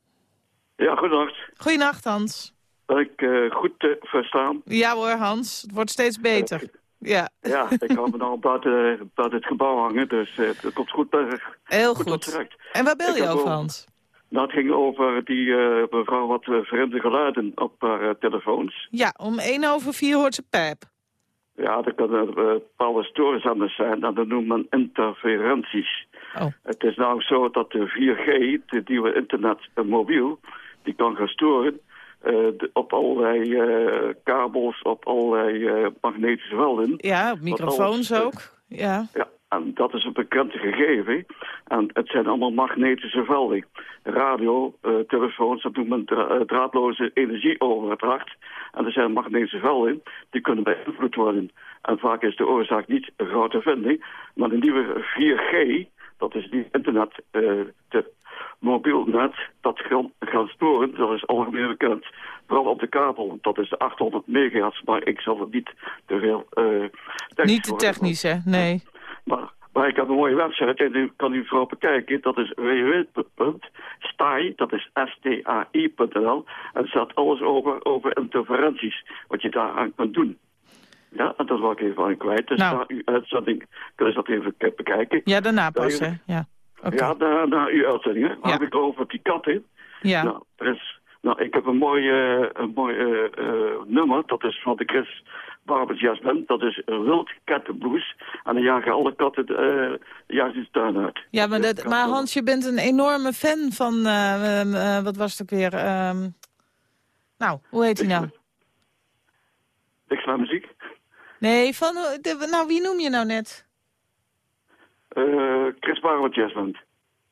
Ja, goedendag. Goedenacht, Hans. Ben ik eh, goed te verstaan? Ja hoor, Hans. Het wordt steeds beter. Ja. Ja, ik hou me dan buiten, buiten het gebouw hangen, dus eh, het komt goed terug. Heel goed. En waar bel je over, ook- Hans? Nou, het ging over die eh, mevrouw wat eh, vreemde geluiden op haar eh, telefoons. Ja, om 1 over 4 hoort ze pijp. Ja, er kunnen eh, bepaalde stoorzenders zijn en dat noemt men interferenties. Oh. Het is nou zo dat de 4G, de nieuwe internet eh, mobiel, die kan gaan storen eh, op allerlei kabels, op allerlei magnetische velden. Ja, op microfoons alles, ook. Ja. Ja, en dat is een bekend gegeven. En het zijn allemaal magnetische velden. Radio, eh, telefoons, dat noemt men dra- draadloze energieoverdracht. En er zijn magnetische velden, die kunnen beïnvloed worden. En vaak is de oorzaak niet een grote vinding, maar de nieuwe 4G, dat is die internet, eh de mobiel net, dat gaan, gaan sporen, dat is algemeen bekend. Vooral op de kabel, dat is de 800 megahertz, maar ik zal het niet te veel eh Niet te technisch, hè? Nee. Maar, maar ik heb een mooie website en die kan u vooral bekijken. Dat is www.stai, dat is S-T-A-I.nl. En er staat alles over, over interferenties, wat je daaraan kunt doen. Ja, en dat wil ik even aan kwijt. Dus Nou. na uw uitzending kunnen ze dat even ke- bekijken. Ja, daarna pas, Ja, hè? Ja. Ja, na, na uw uitzending, hè. Heb ik over die kat, hè. Ja. Nou, er is, nou, ik heb een mooi, een mooi eh, eh, nummer. Dat is van de Chris Barber Jazz Band. Dat is een wild kattenblues. En dan jagen alle katten eh jagen de tuin uit. Ja, maar, dat, maar Hans, je bent een enorme fan van... eh, eh, wat was het ook weer? ehm, nou, hoe heet hij nou? Ik sla muziek. Nee, van... de- nou, wie noem je nou net? Chris Barber Jazz Band.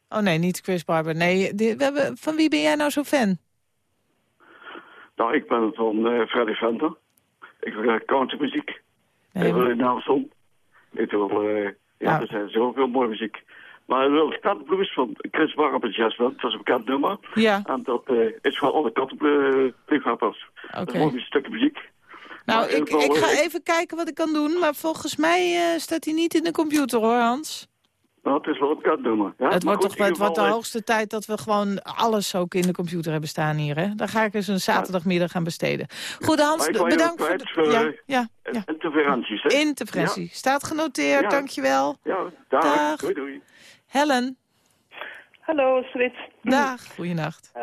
Oh nee, niet Chris Barber. Nee, die- we hebben, van wie ben jij nou zo fan? Nou, ik ben van Freddy Fender. Ik wil uh, countrymuziek. Nee, ik wil in Nelson. Ik wil, eh, ja, er zijn zoveel mooie muziek. Maar wel kattenblues van Chris Barber Jazz Band. Dat is een bekend nummer. Ja. En dat eh, is voor alle kattenliefhebbers. Dat is een mooi stukje muziek. Nou, ik, ik ga eh, even kijken wat ik kan doen. Maar volgens mij eh, staat hij niet in de computer, hoor, Hans. Nou, het is wel een bekend nummer. Ja? het wordt goed, toch het wordt de eh, hoogste tijd dat we gewoon alles ook in de computer hebben staan hier. Hè? Daar ga ik eens een zaterdagmiddag aan besteden. Goed, Hans, ik bedankt voor de... voor, ja, ja, ja. Interferenties, hè? Interferentie. Staat genoteerd, Ja. dankjewel. Ja, dag. Dag. Doei, doei. Helen. Hallo, Srit. Dag, goeienacht. Eh,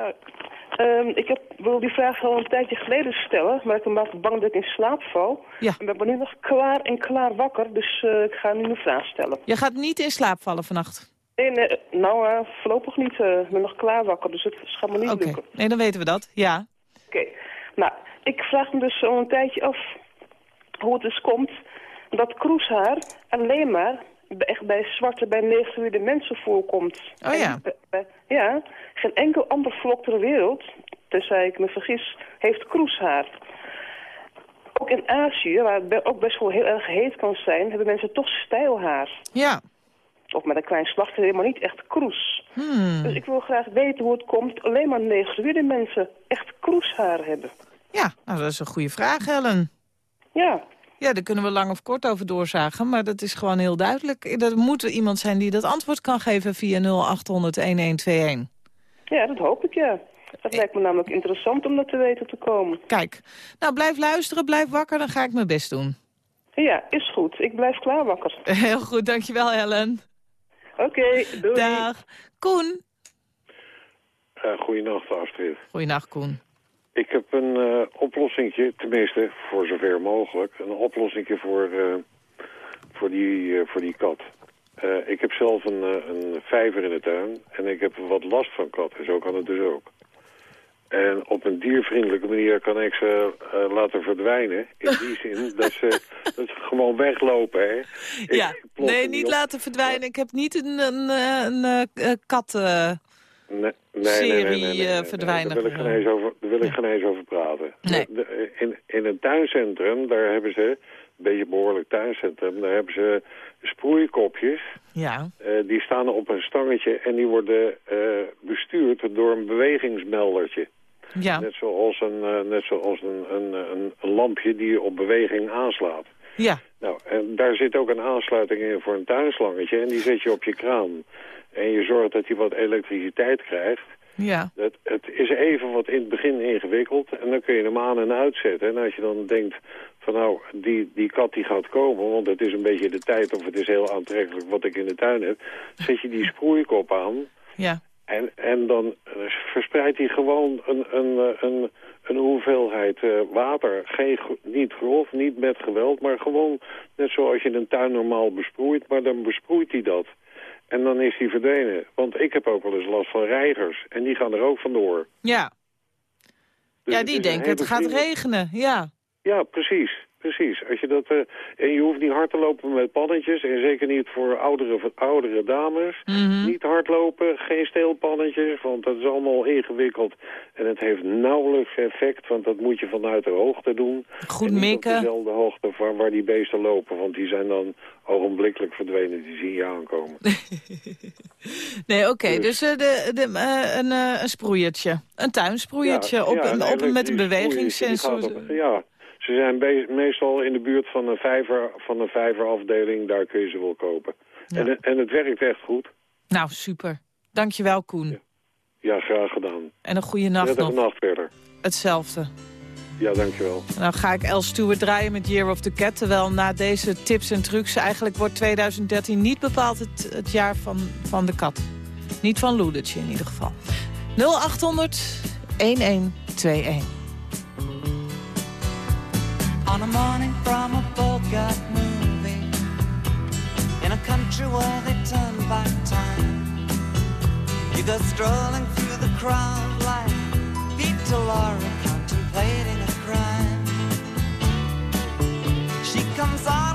ehm, ik heb, wil die vraag al een tijdje geleden stellen, maar ik ben bang bang dat ik in slaap val. Ja. En ben nu nog klaar en klaar wakker, dus eh, ik ga nu een vraag stellen. Je gaat niet in slaap vallen vannacht. Nee, nee, nou, eh, voorlopig niet. eh, ik ben nog klaar wakker, dus het gaat me niet Oké, lukken. nee, dan weten we dat. Ja. Oké, nou, ik vraag me dus al een tijdje af hoe het dus komt dat kroeshaar alleen maar echt bij zwarte, bij negerhuurde mensen voorkomt. Oh ja. En bij- bij- ja, geen enkel ander volk ter wereld, tenzij ik me vergis, heeft kroeshaar. Ook in Azië, waar het ook best wel heel erg heet kan zijn, hebben mensen toch stijlhaar. Ja. Of met een klein slachtje helemaal niet echt kroes. Hmm. Dus ik wil graag weten hoe het komt alleen maar negerhuurde mensen echt kroeshaar hebben. Ja, nou, dat is een goede vraag, Helen. Ja. Ja, daar kunnen we lang of kort over doorzagen, maar dat is gewoon heel duidelijk. Er moet er iemand zijn die dat antwoord kan geven via 0800-1121. Ja, dat hoop ik, ja. Dat lijkt me namelijk interessant om dat te weten te komen. Kijk, nou blijf luisteren, blijf wakker, dan ga ik mijn best doen. Ja, is goed. Ik blijf klaar wakker. Heel goed, dankjewel Helen. Oké, doei. Dag. Koen. Uh, goedenacht, Astrid. Goedenacht, Koen. Ik heb een uh, oplossingje, tenminste voor zover mogelijk, een oplossingje voor, uh, voor, die, uh, voor die kat. ik heb zelf een, een vijver in de tuin en ik heb wat last van katten, zo kan het dus ook. En op een diervriendelijke manier kan ik ze laten verdwijnen. In die zin dat ze, dat ze gewoon weglopen. Hè. Ja, nee, niet op. laten verdwijnen. Ik heb niet een, een, een, kat... eh, Nee, nee, serie nee, nee, eh, nee, verdwijnen. Daar wil ik geen eens over, daar wil ik geen eens over praten. Nee. In, in een tuincentrum, daar hebben ze, een beetje behoorlijk tuincentrum, daar hebben ze sproeikopjes. Ja. Eh, die staan op een stangetje en die worden eh, bestuurd door een bewegingsmeldertje. Ja. Net zoals, een, net zoals een, een, een, een lampje die je op beweging aanslaat. Ja. Nou, en daar zit ook een aansluiting in voor een tuinslangetje en die zet je op je kraan. En je zorgt dat hij wat elektriciteit krijgt. Ja. Het, het is even wat in het begin ingewikkeld en dan kun je hem aan en uitzetten. En als je dan denkt van nou, die, die kat die gaat komen, want het is een beetje de tijd of het is heel aantrekkelijk wat ik in de tuin heb. Zet je die sproeikop aan Ja. en, en dan verspreidt hij gewoon een, een, een, een hoeveelheid eh, water. Geen, niet grof, niet met geweld, maar gewoon net zoals je een tuin normaal besproeit, maar dan besproeit hij dat. En dan is hij verdwenen. Want ik heb ook wel eens last van reigers. En die gaan er ook vandoor. Ja. Dus ja, die denken het gaat regenen. Ja. Ja, precies. Precies. Als je dat, eh, en je hoeft niet hard te lopen met pannetjes. En zeker niet voor oudere, oudere dames. Mhm. Niet hardlopen, geen steelpannetjes. Want dat is allemaal ingewikkeld. En het heeft nauwelijks effect. Want dat moet je vanuit de hoogte doen. Goed mikken. op dezelfde hoogte waar, waar die beesten lopen. Want die zijn dan ogenblikkelijk verdwenen. Die zien je aankomen. Nee, oké. Dus eh, de, de, eh, een, een sproeiertje. Een tuinsproeiertje Ja, op ja, op met een bewegingssensor. Ja, ze zijn meestal in de buurt van een, vijver, van een vijverafdeling. Daar kun je ze wel kopen. En, het- en het werkt echt goed. Nou, super. Dankjewel, Koen. Ja, graag gedaan. En een goede nacht nog. nacht verder. Hetzelfde. Ja, dankjewel. Nou ga ik El Stewart draaien met Year of the Cat. Terwijl na deze tips en trucs eigenlijk wordt 2013 niet bepaald het, het jaar van, van de kat. Niet van Loedertje in ieder geval. 0800 1121. On a morning from a Bogart movie In a country where they turn back time. You go strolling through the crowd like Peter Lorre contemplating a crime. She comes out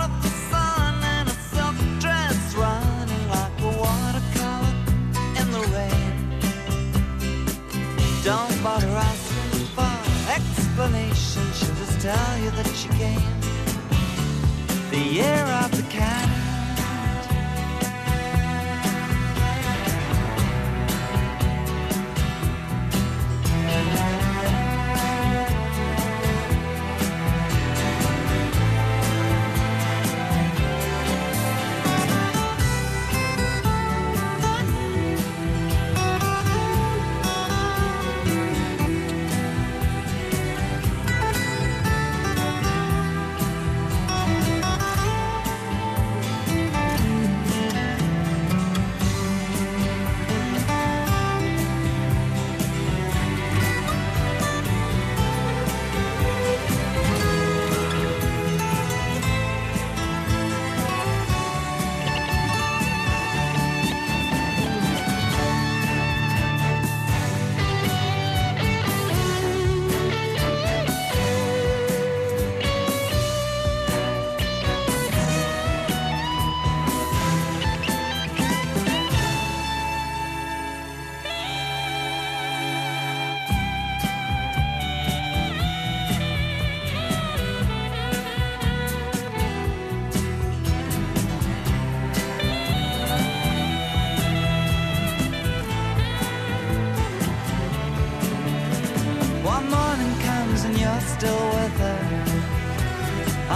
tell you that she came. The year of the cat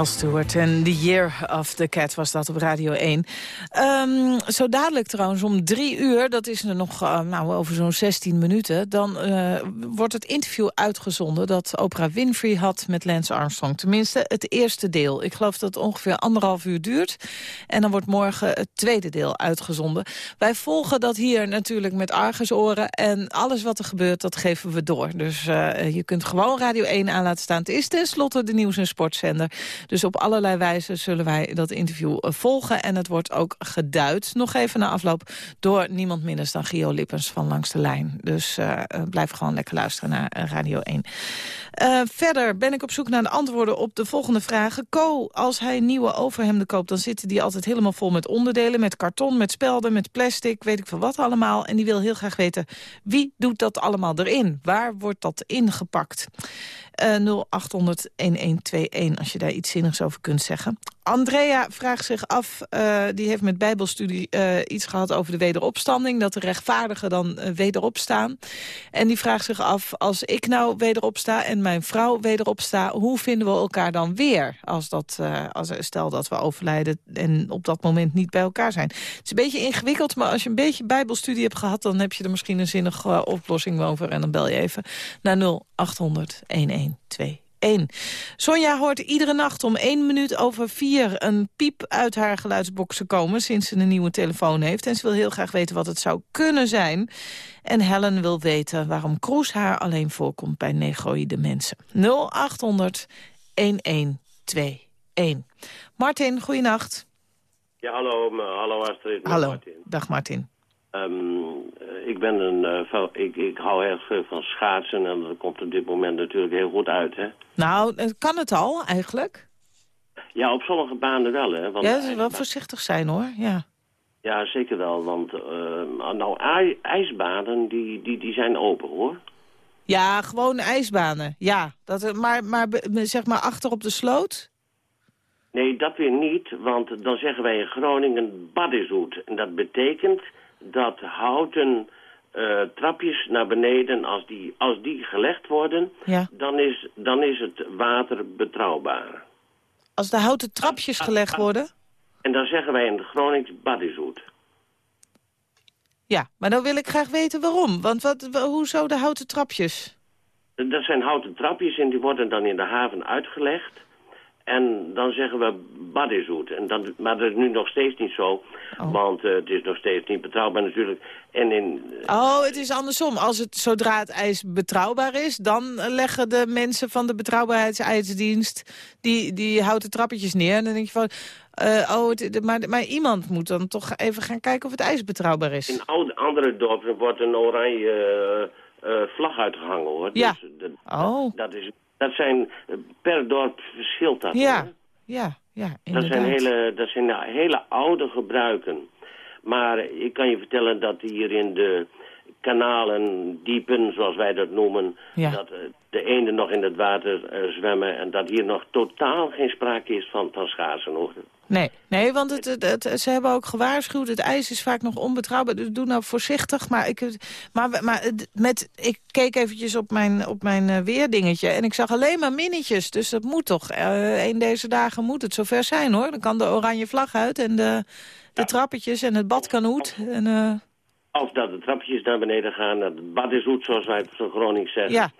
Al en The Year of the Cat was dat op Radio 1. Ehm, zo dadelijk trouwens om drie uur, dat is er nog eh, nou, over zo'n 16 minuten... dan eh, wordt het interview uitgezonden dat Oprah Winfrey had met Lance Armstrong. Tenminste, het eerste deel. Ik geloof dat het ongeveer anderhalf uur duurt. En dan wordt morgen het tweede deel uitgezonden. Wij volgen dat hier natuurlijk met argusoren. En alles wat er gebeurt, dat geven we door. Dus eh, je kunt gewoon Radio 1 aan laten staan. Het is tenslotte de nieuws- en sportzender. Dus op allerlei wijzen zullen wij dat interview eh, volgen. En het wordt ook geduid, nog even na afloop... door niemand minder dan Gio Lippens van Langs de Lijn. Dus eh, eh, blijf gewoon lekker luisteren naar Radio 1. Eh, verder ben ik op zoek naar de antwoorden op de volgende vragen. Co, als hij nieuwe overhemden koopt... dan zitten die altijd helemaal vol met onderdelen... met karton, met spelden, met plastic, weet ik veel wat allemaal. En die wil heel graag weten, wie doet dat allemaal erin? Waar wordt dat ingepakt? Eh 0800-1121 als je daar iets zinnigs over kunt zeggen. Andrea vraagt zich af, eh, die heeft met bijbelstudie eh, iets gehad over de wederopstanding. Dat de rechtvaardigen dan eh, wederop staan. En die vraagt zich af, als ik nou wederop sta en mijn vrouw wederop sta... hoe vinden we elkaar dan weer? Als dat, eh, als, stel dat we overlijden en op dat moment niet bij elkaar zijn. Het is een beetje ingewikkeld, maar als je een beetje bijbelstudie hebt gehad... dan heb je er misschien een zinnige eh, oplossing over. En dan bel je even naar 0800 1121. Sonja hoort iedere nacht om 1 minuut over 4 een piep uit haar geluidsboxen komen... sinds ze een nieuwe telefoon heeft. En ze wil heel graag weten wat het zou kunnen zijn. En Helen wil weten waarom Kroes haar alleen voorkomt bij negroïde mensen. 0800 1121. 1. Martin, goeienacht. Ja, hallo, hallo Astrid. Hallo, Martin. dag Martin. Eh, ik ben een, eh, ik, ik hou erg veel van schaatsen en dat komt op dit moment natuurlijk heel goed uit, hè? Nou, eh, kan het al eigenlijk? Ja, op sommige banen wel, hè? Want ja, is wel voorzichtig zijn hoor, ja. Ja, zeker wel, want eh, nou, ij- ijsbanen, die, die, die zijn open, hoor. Ja, gewoon ijsbanen, ja. Dat, eh, maar, maar zeg maar achter op de sloot? Nee, dat weer niet, want dan zeggen wij in Groningen badishoed. En dat betekent dat houten eh, trapjes naar beneden, als die, als die gelegd worden, Ja. dan, is, dan is het water betrouwbaar. Als de houten trapjes gelegd worden? En dan zeggen wij in het Gronings badishoed. Ja, maar dan wil ik graag weten waarom. Want wat, wa- hoezo de houten trapjes? Dat zijn houten trapjes en die worden dan in de haven uitgelegd. En dan zeggen we badishoed. En dan, maar dat is nu nog steeds niet zo. Want eh, het is nog steeds niet betrouwbaar natuurlijk. En in, Oh, het is andersom. Als het, zodra het ijs betrouwbaar is... dan eh, leggen de mensen van de betrouwbaarheidsijsdienst... die, die houten trappetjes neer. En dan denk je van... eh, oh, het- maar, maar iemand moet dan toch even gaan kijken of het ijs betrouwbaar is. in oude, andere dorpen wordt een oranje eh, eh, vlag uitgehangen hoor. Ja. Dus dat, Oh. dat, is, dat zijn, eh, per dorp verschilt dat. Ja, ja, ja, Dat zijn, hele, dat zijn hele oude gebruiken. Maar ik kan je vertellen dat hier in de kanalen, diepen, zoals wij dat noemen... Ja. dat eh, de ene nog in het water eh, zwemmen... en dat hier nog totaal geen sprake is van, van schaatsen. Hoor. Nee, nee want het, het, het- ze hebben ook gewaarschuwd. Het ijs is vaak nog onbetrouwbaar. Dus doe nou voorzichtig. Maar, ik, maar, maar met, ik keek eventjes op mijn, op mijn eh, weerdingetje. En ik zag alleen maar minnetjes. Dus dat moet toch. eh een deze dagen moet het zover zijn hoor. Dan kan de oranje vlag uit. En de, de trappetjes en het badkanoet. En, Of dat de trapjes naar beneden gaan, dat het bad is goed, zoals wij het zo Gronings zeggen. ja,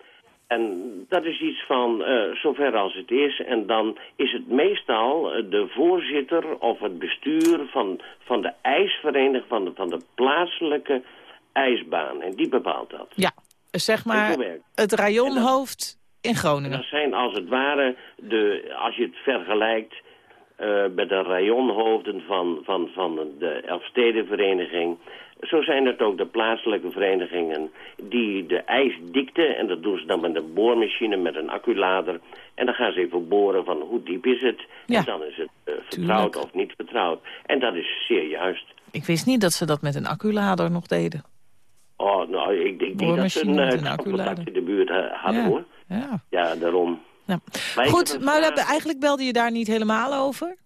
En dat is iets van eh, zover als het is. En dan is het meestal eh, de voorzitter of het bestuur van, van de ijsvereniging, van de, van de plaatselijke ijsbaan. En die bepaalt dat. ja, zeg maar het rajonhoofd in En Groningen. dat zijn als het ware, de, als je het vergelijkt eh, met de rajonhoofden van, van, van de Elfstedenvereniging. Zo zijn het ook de plaatselijke verenigingen die de ijsdikte, en dat doen ze dan met een boormachine met een acculader. En dan gaan ze even boren van hoe diep is het. Ja. En dan is het eh, vertrouwd of niet vertrouwd. En dat is zeer juist. Ik wist niet dat ze dat met een acculader nog deden. Oh, nou, ik, denk dat ze een uh, een acculader. in de buurt ha- hadden Ja. hoor. Ja. Ja, daarom. Ja. Maar Goed, maar vraag. eigenlijk belde je daar niet helemaal over?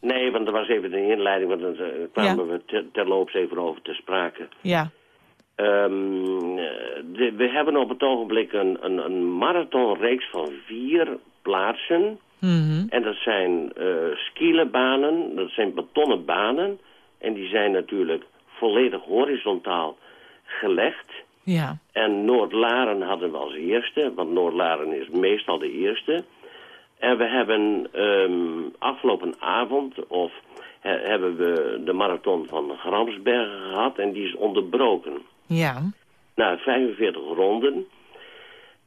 Nee, want er was even een inleiding, want dan eh, kwamen Ja. we ter, terloops even over te sprake. Ja. Ehm, eh, de- we hebben op het ogenblik een, een, een marathonreeks van vier plaatsen. Mhm. En dat zijn eh skielenbanen, dat zijn betonnen banen. En die zijn natuurlijk volledig horizontaal gelegd. Ja. En Noordlaren hadden we als eerste, want Noordlaren is meestal de eerste. En we hebben ehm, afgelopen avond, of he- hebben we de marathon van Gramsbergen gehad en die is onderbroken. Ja. Na 45 ronden.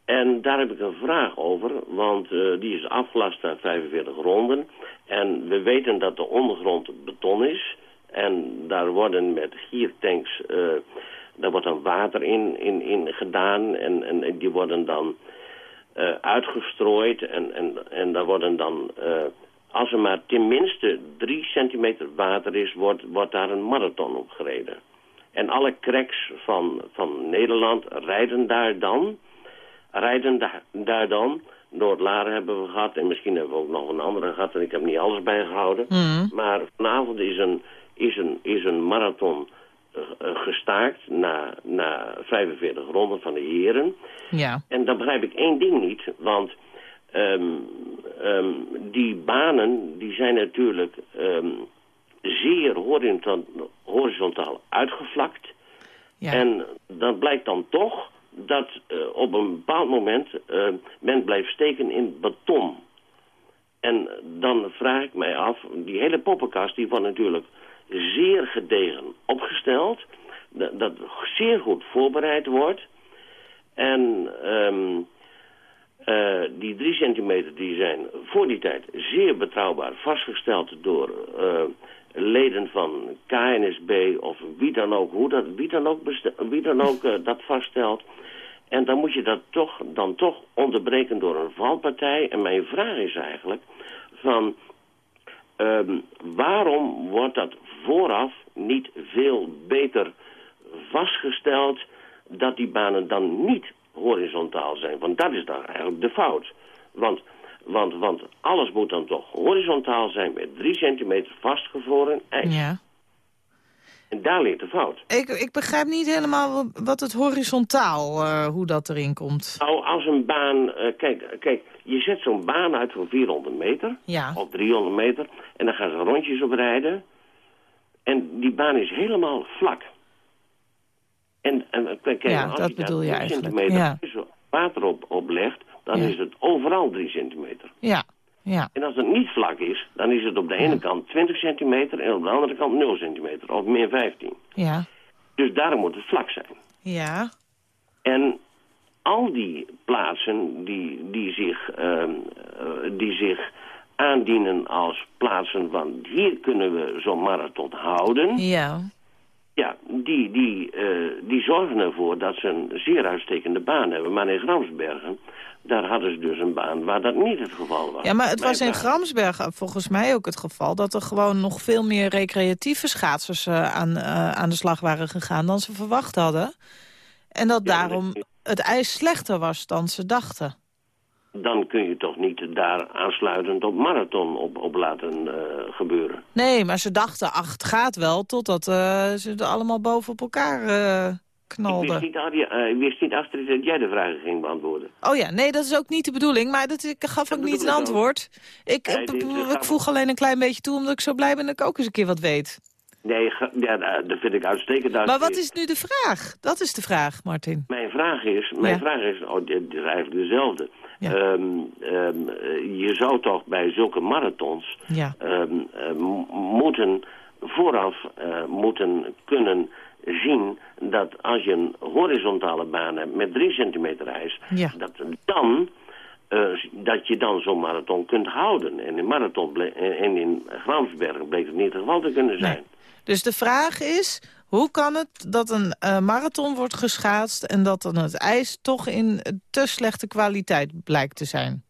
En daar heb ik een vraag over, want eh, die is afgelast na 45 ronden. En we weten dat de ondergrond beton is. En daar worden met giertanks, eh, daar wordt dan water in, in, in gedaan. En, en, die worden dan eh, uitgestrooid. En, en, en daar worden dan, eh, als er maar tenminste drie centimeter water is, wordt, wordt daar een marathon op gereden. En alle cracks van, van Nederland rijden daar dan. Rijden daar, daar dan. Noord-Laren hebben we gehad. En misschien hebben we ook nog een andere gehad. En ik heb niet alles bijgehouden. Mhm. Maar vanavond is een, is een, is een marathon gestaakt na, na 45 ronden van de heren. Ja. En dan begrijp ik één ding niet, want ehm, die banen die zijn natuurlijk ehm, zeer horizontaal, uitgevlakt. Ja. En dan blijkt dan toch dat eh, op een bepaald moment eh, men blijft steken in beton. En dan vraag ik mij af, die hele poppenkast die wordt natuurlijk zeer gedegen opgesteld. Dat, dat zeer goed voorbereid wordt. En ehm, Eh, die drie centimeter die zijn voor die tijd zeer betrouwbaar vastgesteld door eh, leden van KNSB of wie dan ook, hoe dat, wie dan ook, wie dan ook eh, dat vaststelt. En dan moet je dat toch, dan toch onderbreken door een valpartij. En mijn vraag is eigenlijk van ehm, waarom wordt dat vooraf niet veel beter vastgesteld dat die banen dan niet horizontaal zijn? Want dat is dan eigenlijk de fout. Want, want, want alles moet dan toch horizontaal zijn met drie centimeter vastgevroren ijs. Ja. En daar ligt de fout. Ik, ik begrijp niet helemaal wat het horizontaal, eh, hoe dat erin komt. Nou, als een baan... eh, kijk, kijk, je zet zo'n baan uit voor 400 meter. Ja. Of 300 meter. En dan gaan ze rondjes op rijden. En die baan is helemaal vlak. En, en kijk, Ja, als dat je bedoel je drie eigenlijk, centimeter ja. water op, op legt, dan Ja. is het overal 3 centimeter. Ja, ja. En als het niet vlak is, dan is het op de ene kant 20 centimeter en op de andere kant 0 centimeter. Of meer 15. Ja. Dus daarom moet het vlak zijn. Ja. En al die plaatsen die, die, zich, ehm, eh, die zich aandienen als plaatsen van hier kunnen we zo'n marathon houden. Ja. Ja, die, die, eh, die zorgen ervoor dat ze een zeer uitstekende baan hebben. Maar in Gramsbergen, daar hadden ze dus een baan waar dat niet het geval was. Ja, maar het was in Gramsbergen volgens mij ook het geval... dat er gewoon nog veel meer recreatieve schaatsers eh, aan, eh, aan de slag waren gegaan... dan ze verwacht hadden. En dat daarom het ijs slechter was dan ze dachten. Dan kun je toch niet daar aansluitend op marathon op, op laten eh, gebeuren. Nee, maar ze dachten, ach, het gaat wel... totdat eh, ze er allemaal boven op elkaar eh, Ik wist knalden. niet, eh, ik wist niet Astrid, dat jij de vragen ging beantwoorden. Oh ja, nee, dat is ook niet de bedoeling. Maar dat, ik gaf ook niet een antwoord. Ik, Nee, ik, dit- voeg alleen een klein beetje toe... omdat ik zo blij ben dat ik ook eens een keer wat weet. Nee, ja, nou, dat vind ik uitstekend. Maar wat is nu de vraag? Dat is de vraag, Martin. Mijn vraag is, mijn Ja. vraag is, oh, dit is eigenlijk dezelfde. Ehm, ehm, eh, je zou toch bij zulke marathons Ja. ehm, eh, moeten vooraf eh, moeten kunnen zien dat als je een horizontale baan hebt met 3 centimeter ijs, Ja. dat dan eh, dat je dan zo'n marathon kunt houden. En in marathon en in Gramsbergen bleek het niet het geval te kunnen zijn. Dus de vraag is, hoe kan het dat een eh, marathon wordt geschaatst... en dat dan het ijs toch in te slechte kwaliteit blijkt te zijn?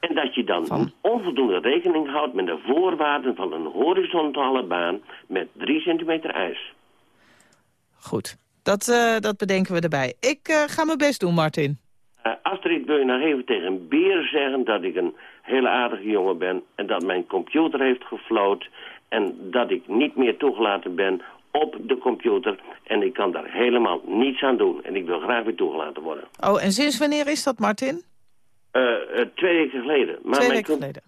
En dat je dan onvoldoende rekening houdt met de voorwaarden van een horizontale baan met 3 centimeter ijs. Goed, dat, eh, dat bedenken we erbij. Ik eh, ga mijn best doen, Martin. Astrid, wil je nog even tegen Beer zeggen dat ik een hele aardige jongen ben... en dat mijn computer heeft gefloot... en dat ik niet meer toegelaten ben op de computer... en ik kan daar helemaal niets aan doen. En ik wil graag weer toegelaten worden. Oh, en sinds wanneer is dat, Martin? Eh, eh, twee weken geleden. Maar Twee weken geleden.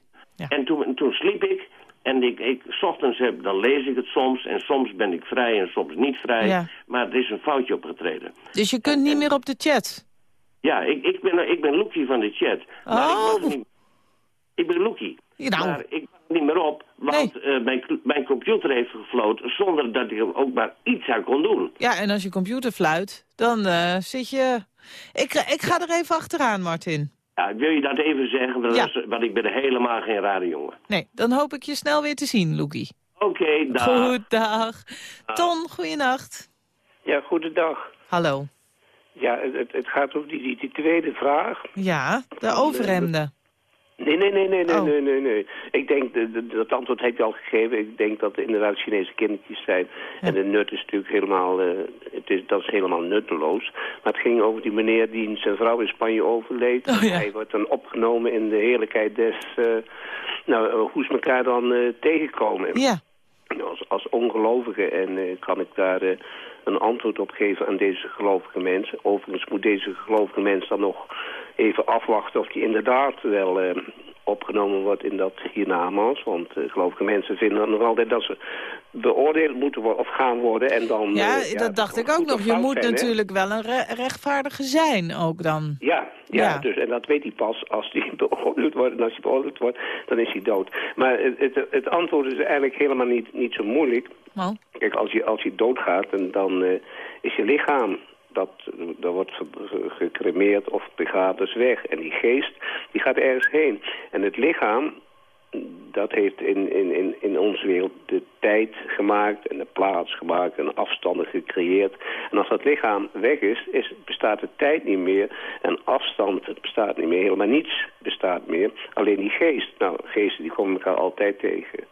En toen, toen sliep ik en ik, ik, 's ochtends heb, dan lees ik het soms... en soms ben ik vrij en soms niet vrij. Ja. Maar er is een foutje opgetreden. Dus je kunt niet meer op de chat? Ja, ik, ik, ben, ik ben Loekie van de chat. Maar ik, Oh. niet, ik ben Loekie. Nou. Maar ik mag niet meer op, want eh, mijn, mijn computer heeft gefloten... zonder dat ik er ook maar iets aan kon doen. Ja, en als je computer fluit, dan eh, zit je... Ik, ik ga er even achteraan, Martin. Ja, wil je dat even zeggen? Want, Ja. dat is- want ik ben helemaal geen rare jongen. Nee, dan hoop ik je snel weer te zien, Loekie. Oké, dag. Goed, dag. Ton, goeienacht. Ja, goedendag. Hallo. Ja, het, het- het gaat over die, die, die tweede vraag. Ja, de overhemden. Nee, nee, nee, nee, nee, Oh. nee, nee, nee. Ik denk, de- de- dat antwoord heb je al gegeven. Ik denk dat het inderdaad Chinese kindertjes zijn. En de nut is natuurlijk helemaal, eh, het is, dat is helemaal nutteloos. Maar het ging over die meneer die zijn vrouw in Spanje overleed. Oh, Hij wordt dan opgenomen in de heerlijkheid des, eh, nou, eh, hoe ze elkaar dan tegenkomen. Ja. Als, als ongelovige en kan ik daar een antwoord op geven aan deze gelovige mensen. Overigens moet deze gelovige mens dan nog even afwachten of die inderdaad wel eh, opgenomen wordt in dat hiernamaals. Want eh, gelovige mensen vinden dan nog altijd dat ze beoordeeld moeten worden of gaan worden. En dan, Ja, eh, dat dacht ik ook nog. Je moet zijn, hè? natuurlijk wel een re- rechtvaardige zijn ook dan. Ja, ja, Ja. Dus, en dat weet hij pas als hij beoordeeld wordt. En als hij beoordeeld wordt, dan is hij dood. Maar het, het, het antwoord is eigenlijk helemaal niet, niet zo moeilijk. Kijk, als je, als je doodgaat, en dan eh, is je lichaam dat, dat wordt ge- gecremeerd of die dus weg. En die geest, die gaat ergens heen. En het lichaam, dat heeft in, in, in, in onze wereld de tijd gemaakt en de plaats gemaakt en afstanden gecreëerd. En als dat lichaam weg is, is bestaat de tijd niet meer en afstand bestaat niet meer. Helemaal niets bestaat meer. Alleen die geest, nou, geesten die komen elkaar altijd tegen.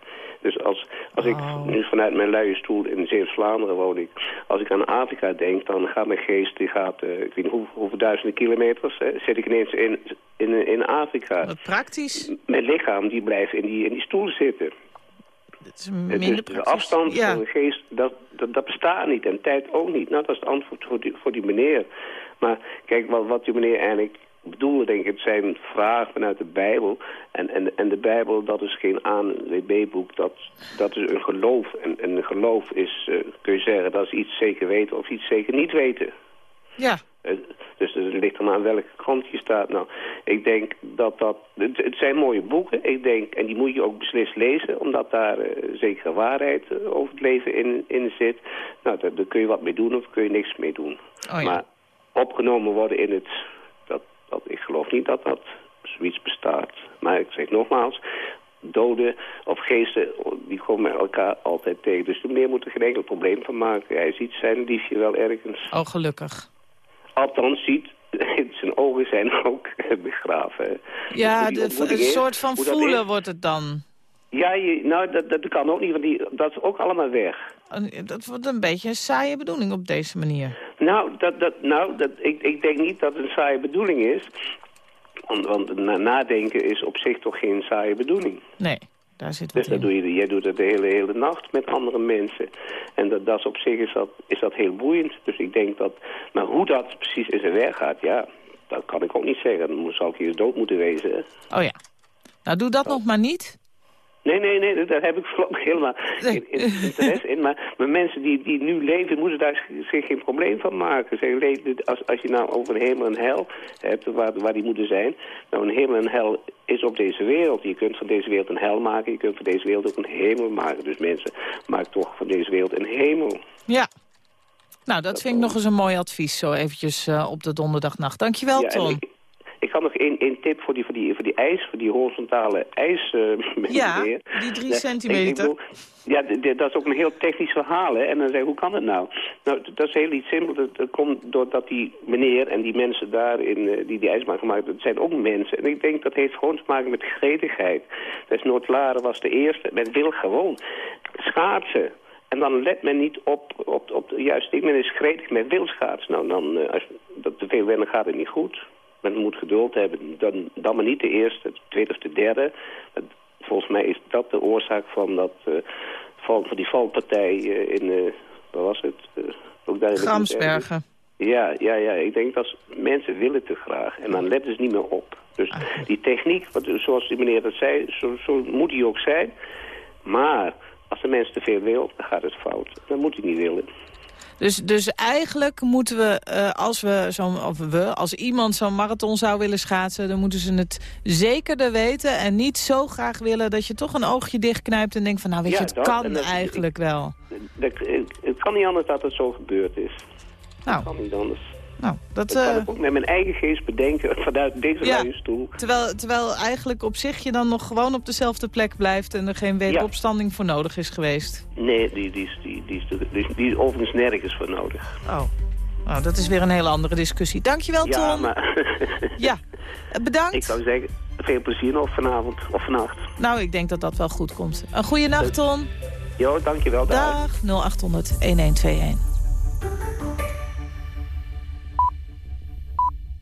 Dus als, als ik nu vanuit mijn luie stoel in Zeeuws-Vlaanderen woon ik, als ik aan Afrika denk, dan gaat mijn geest, die gaat, eh, ik weet niet hoe, hoeveel duizenden kilometers, eh, zit ik ineens in, in, in Afrika. praktisch. Mijn lichaam die blijft in die, in die stoel zitten. Dat is minder de afstand Ja. van de geest, dat, dat, dat bestaat niet. En tijd ook niet. Nou, dat is het antwoord voor die, voor die meneer. Maar kijk, wat, wat die meneer eigenlijk bedoelde, denk ik, het zijn vragen vanuit de Bijbel. En, en, en de Bijbel, dat is geen ANWB-boek, dat, dat is een geloof. En, en een geloof is, eh, kun je zeggen, dat is iets zeker weten of iets zeker niet weten. Ja. Eh, Dus het ligt er maar aan welke kant je staat. Nou, ik denk dat dat... Het, het zijn mooie boeken, ik denk, en die moet je ook beslist lezen, omdat daar eh, zekere waarheid over het leven in, in zit. Nou, daar, daar kun je wat mee doen of kun je niks mee doen. Oh ja. Maar opgenomen worden in het... Dat, ik geloof niet dat dat zoiets bestaat. Maar ik zeg nogmaals, doden of geesten, die komen elkaar altijd tegen. Dus de meneer moet er geen enkel probleem van maken. Hij ziet zijn liefje wel ergens. Oh, gelukkig. Althans ziet, zijn ogen zijn ook begraven. Ja, Dus de, een soort van voelen wordt het dan. Ja, je, nou, dat, dat kan ook niet, want die, dat is ook allemaal weg. Dat wordt een beetje een saaie bedoeling op deze manier. Nou, dat, dat, nou dat, ik, ik denk niet dat het een saaie bedoeling is. Want, want na- nadenken is op zich toch geen saaie bedoeling. Nee, daar zit Dus wat dat in. doe je, jij doet dat de hele, hele nacht met andere mensen. En dat, dat is op zich is dat, is dat heel boeiend. Dus ik denk dat... Maar hoe dat precies in zijn werk gaat, ja... Dat kan ik ook niet zeggen. Dan zou ik hier dood moeten wezen. hè. Oh ja. Nou, doe dat nog maar niet. Nee, nee, nee, daar heb ik voorlopig helemaal geen in- interesse in. Maar, maar mensen die, die nu leven, moeten daar zich geen probleem van maken. Zeg, als, als je nou over een hemel en hel hebt, waar, waar die moeten zijn. Nou, een hemel en hel is op deze wereld. Je kunt van deze wereld een hel maken, je kunt van deze wereld ook een hemel maken. Dus mensen, maak toch van deze wereld een hemel. Ja. Nou, dat vind ik nog eens een mooi advies, zo eventjes eh, op de donderdagnacht. Dankjewel, Ja, Tom. ik, ik had nog één, één tip voor die, voor, die, voor die ijs, voor die horizontale ijs. eh, Ja, die drie Ja, ik- centimeter. ik bedoel, ja, dat is ook een heel technisch verhaal. Hè? En dan zeg je, hoe kan het nou? Nou, dat is heel iets simpel. Dat, dat komt doordat die meneer en die mensen daar in, eh, die die ijs maken gemaakt, dat zijn ook mensen. En ik denk dat heeft gewoon te maken met gretigheid. Dus Noordlaren was de eerste. Men wil gewoon schaatsen. En dan let men niet op, op, op de juiste ding. Men is gretig, men wil schaatsen. Nou, dan, eh, als dat te veel wennen gaat het niet goed. Men moet geduld hebben. Dan, dan maar niet de eerste, de tweede of de derde. Volgens mij is dat de oorzaak van, dat, eh, val, van die valpartij eh, in, eh waar was het? Eh, ook daar Gramsbergen. Ja, ja, ja, ik denk dat mensen willen te graag. En dan letten ze niet meer op. Dus die techniek, wat, zoals die meneer dat zei, zo, zo moet die ook zijn. Maar als de mensen te veel wil, dan gaat het fout. Dat moet hij niet willen. Dus, dus eigenlijk moeten we, eh, als we zo'n, of we, als iemand zo'n marathon zou willen schaatsen, dan moeten ze het zekerder weten en niet zo graag willen dat je toch een oogje dichtknijpt en denkt van, nou weet Ja, je, het dat, kan dat- eigenlijk wel. Dat, het kan niet anders dat het zo gebeurd is. Nou. Het kan niet anders. Nou, dat, Dat kan eh, ik ook met mijn eigen geest bedenken vanuit deze Ja. stoel. terwijl, terwijl eigenlijk op zich je dan nog gewoon op dezelfde plek blijft en er geen wederopstanding voor nodig is geweest. Nee, die, die, is, die, die, is, die, is- die is overigens nergens voor nodig. Oh. Nou, dat is weer een hele andere discussie. Dankjewel, Ja, Tom. maar Ja, eh, bedankt. ik zou zeggen, veel plezier nog vanavond of vannacht. Nou, ik denk dat dat wel goed komt. Een goede nacht, Tom. Jo, dankjewel. Dag, 0800 1121.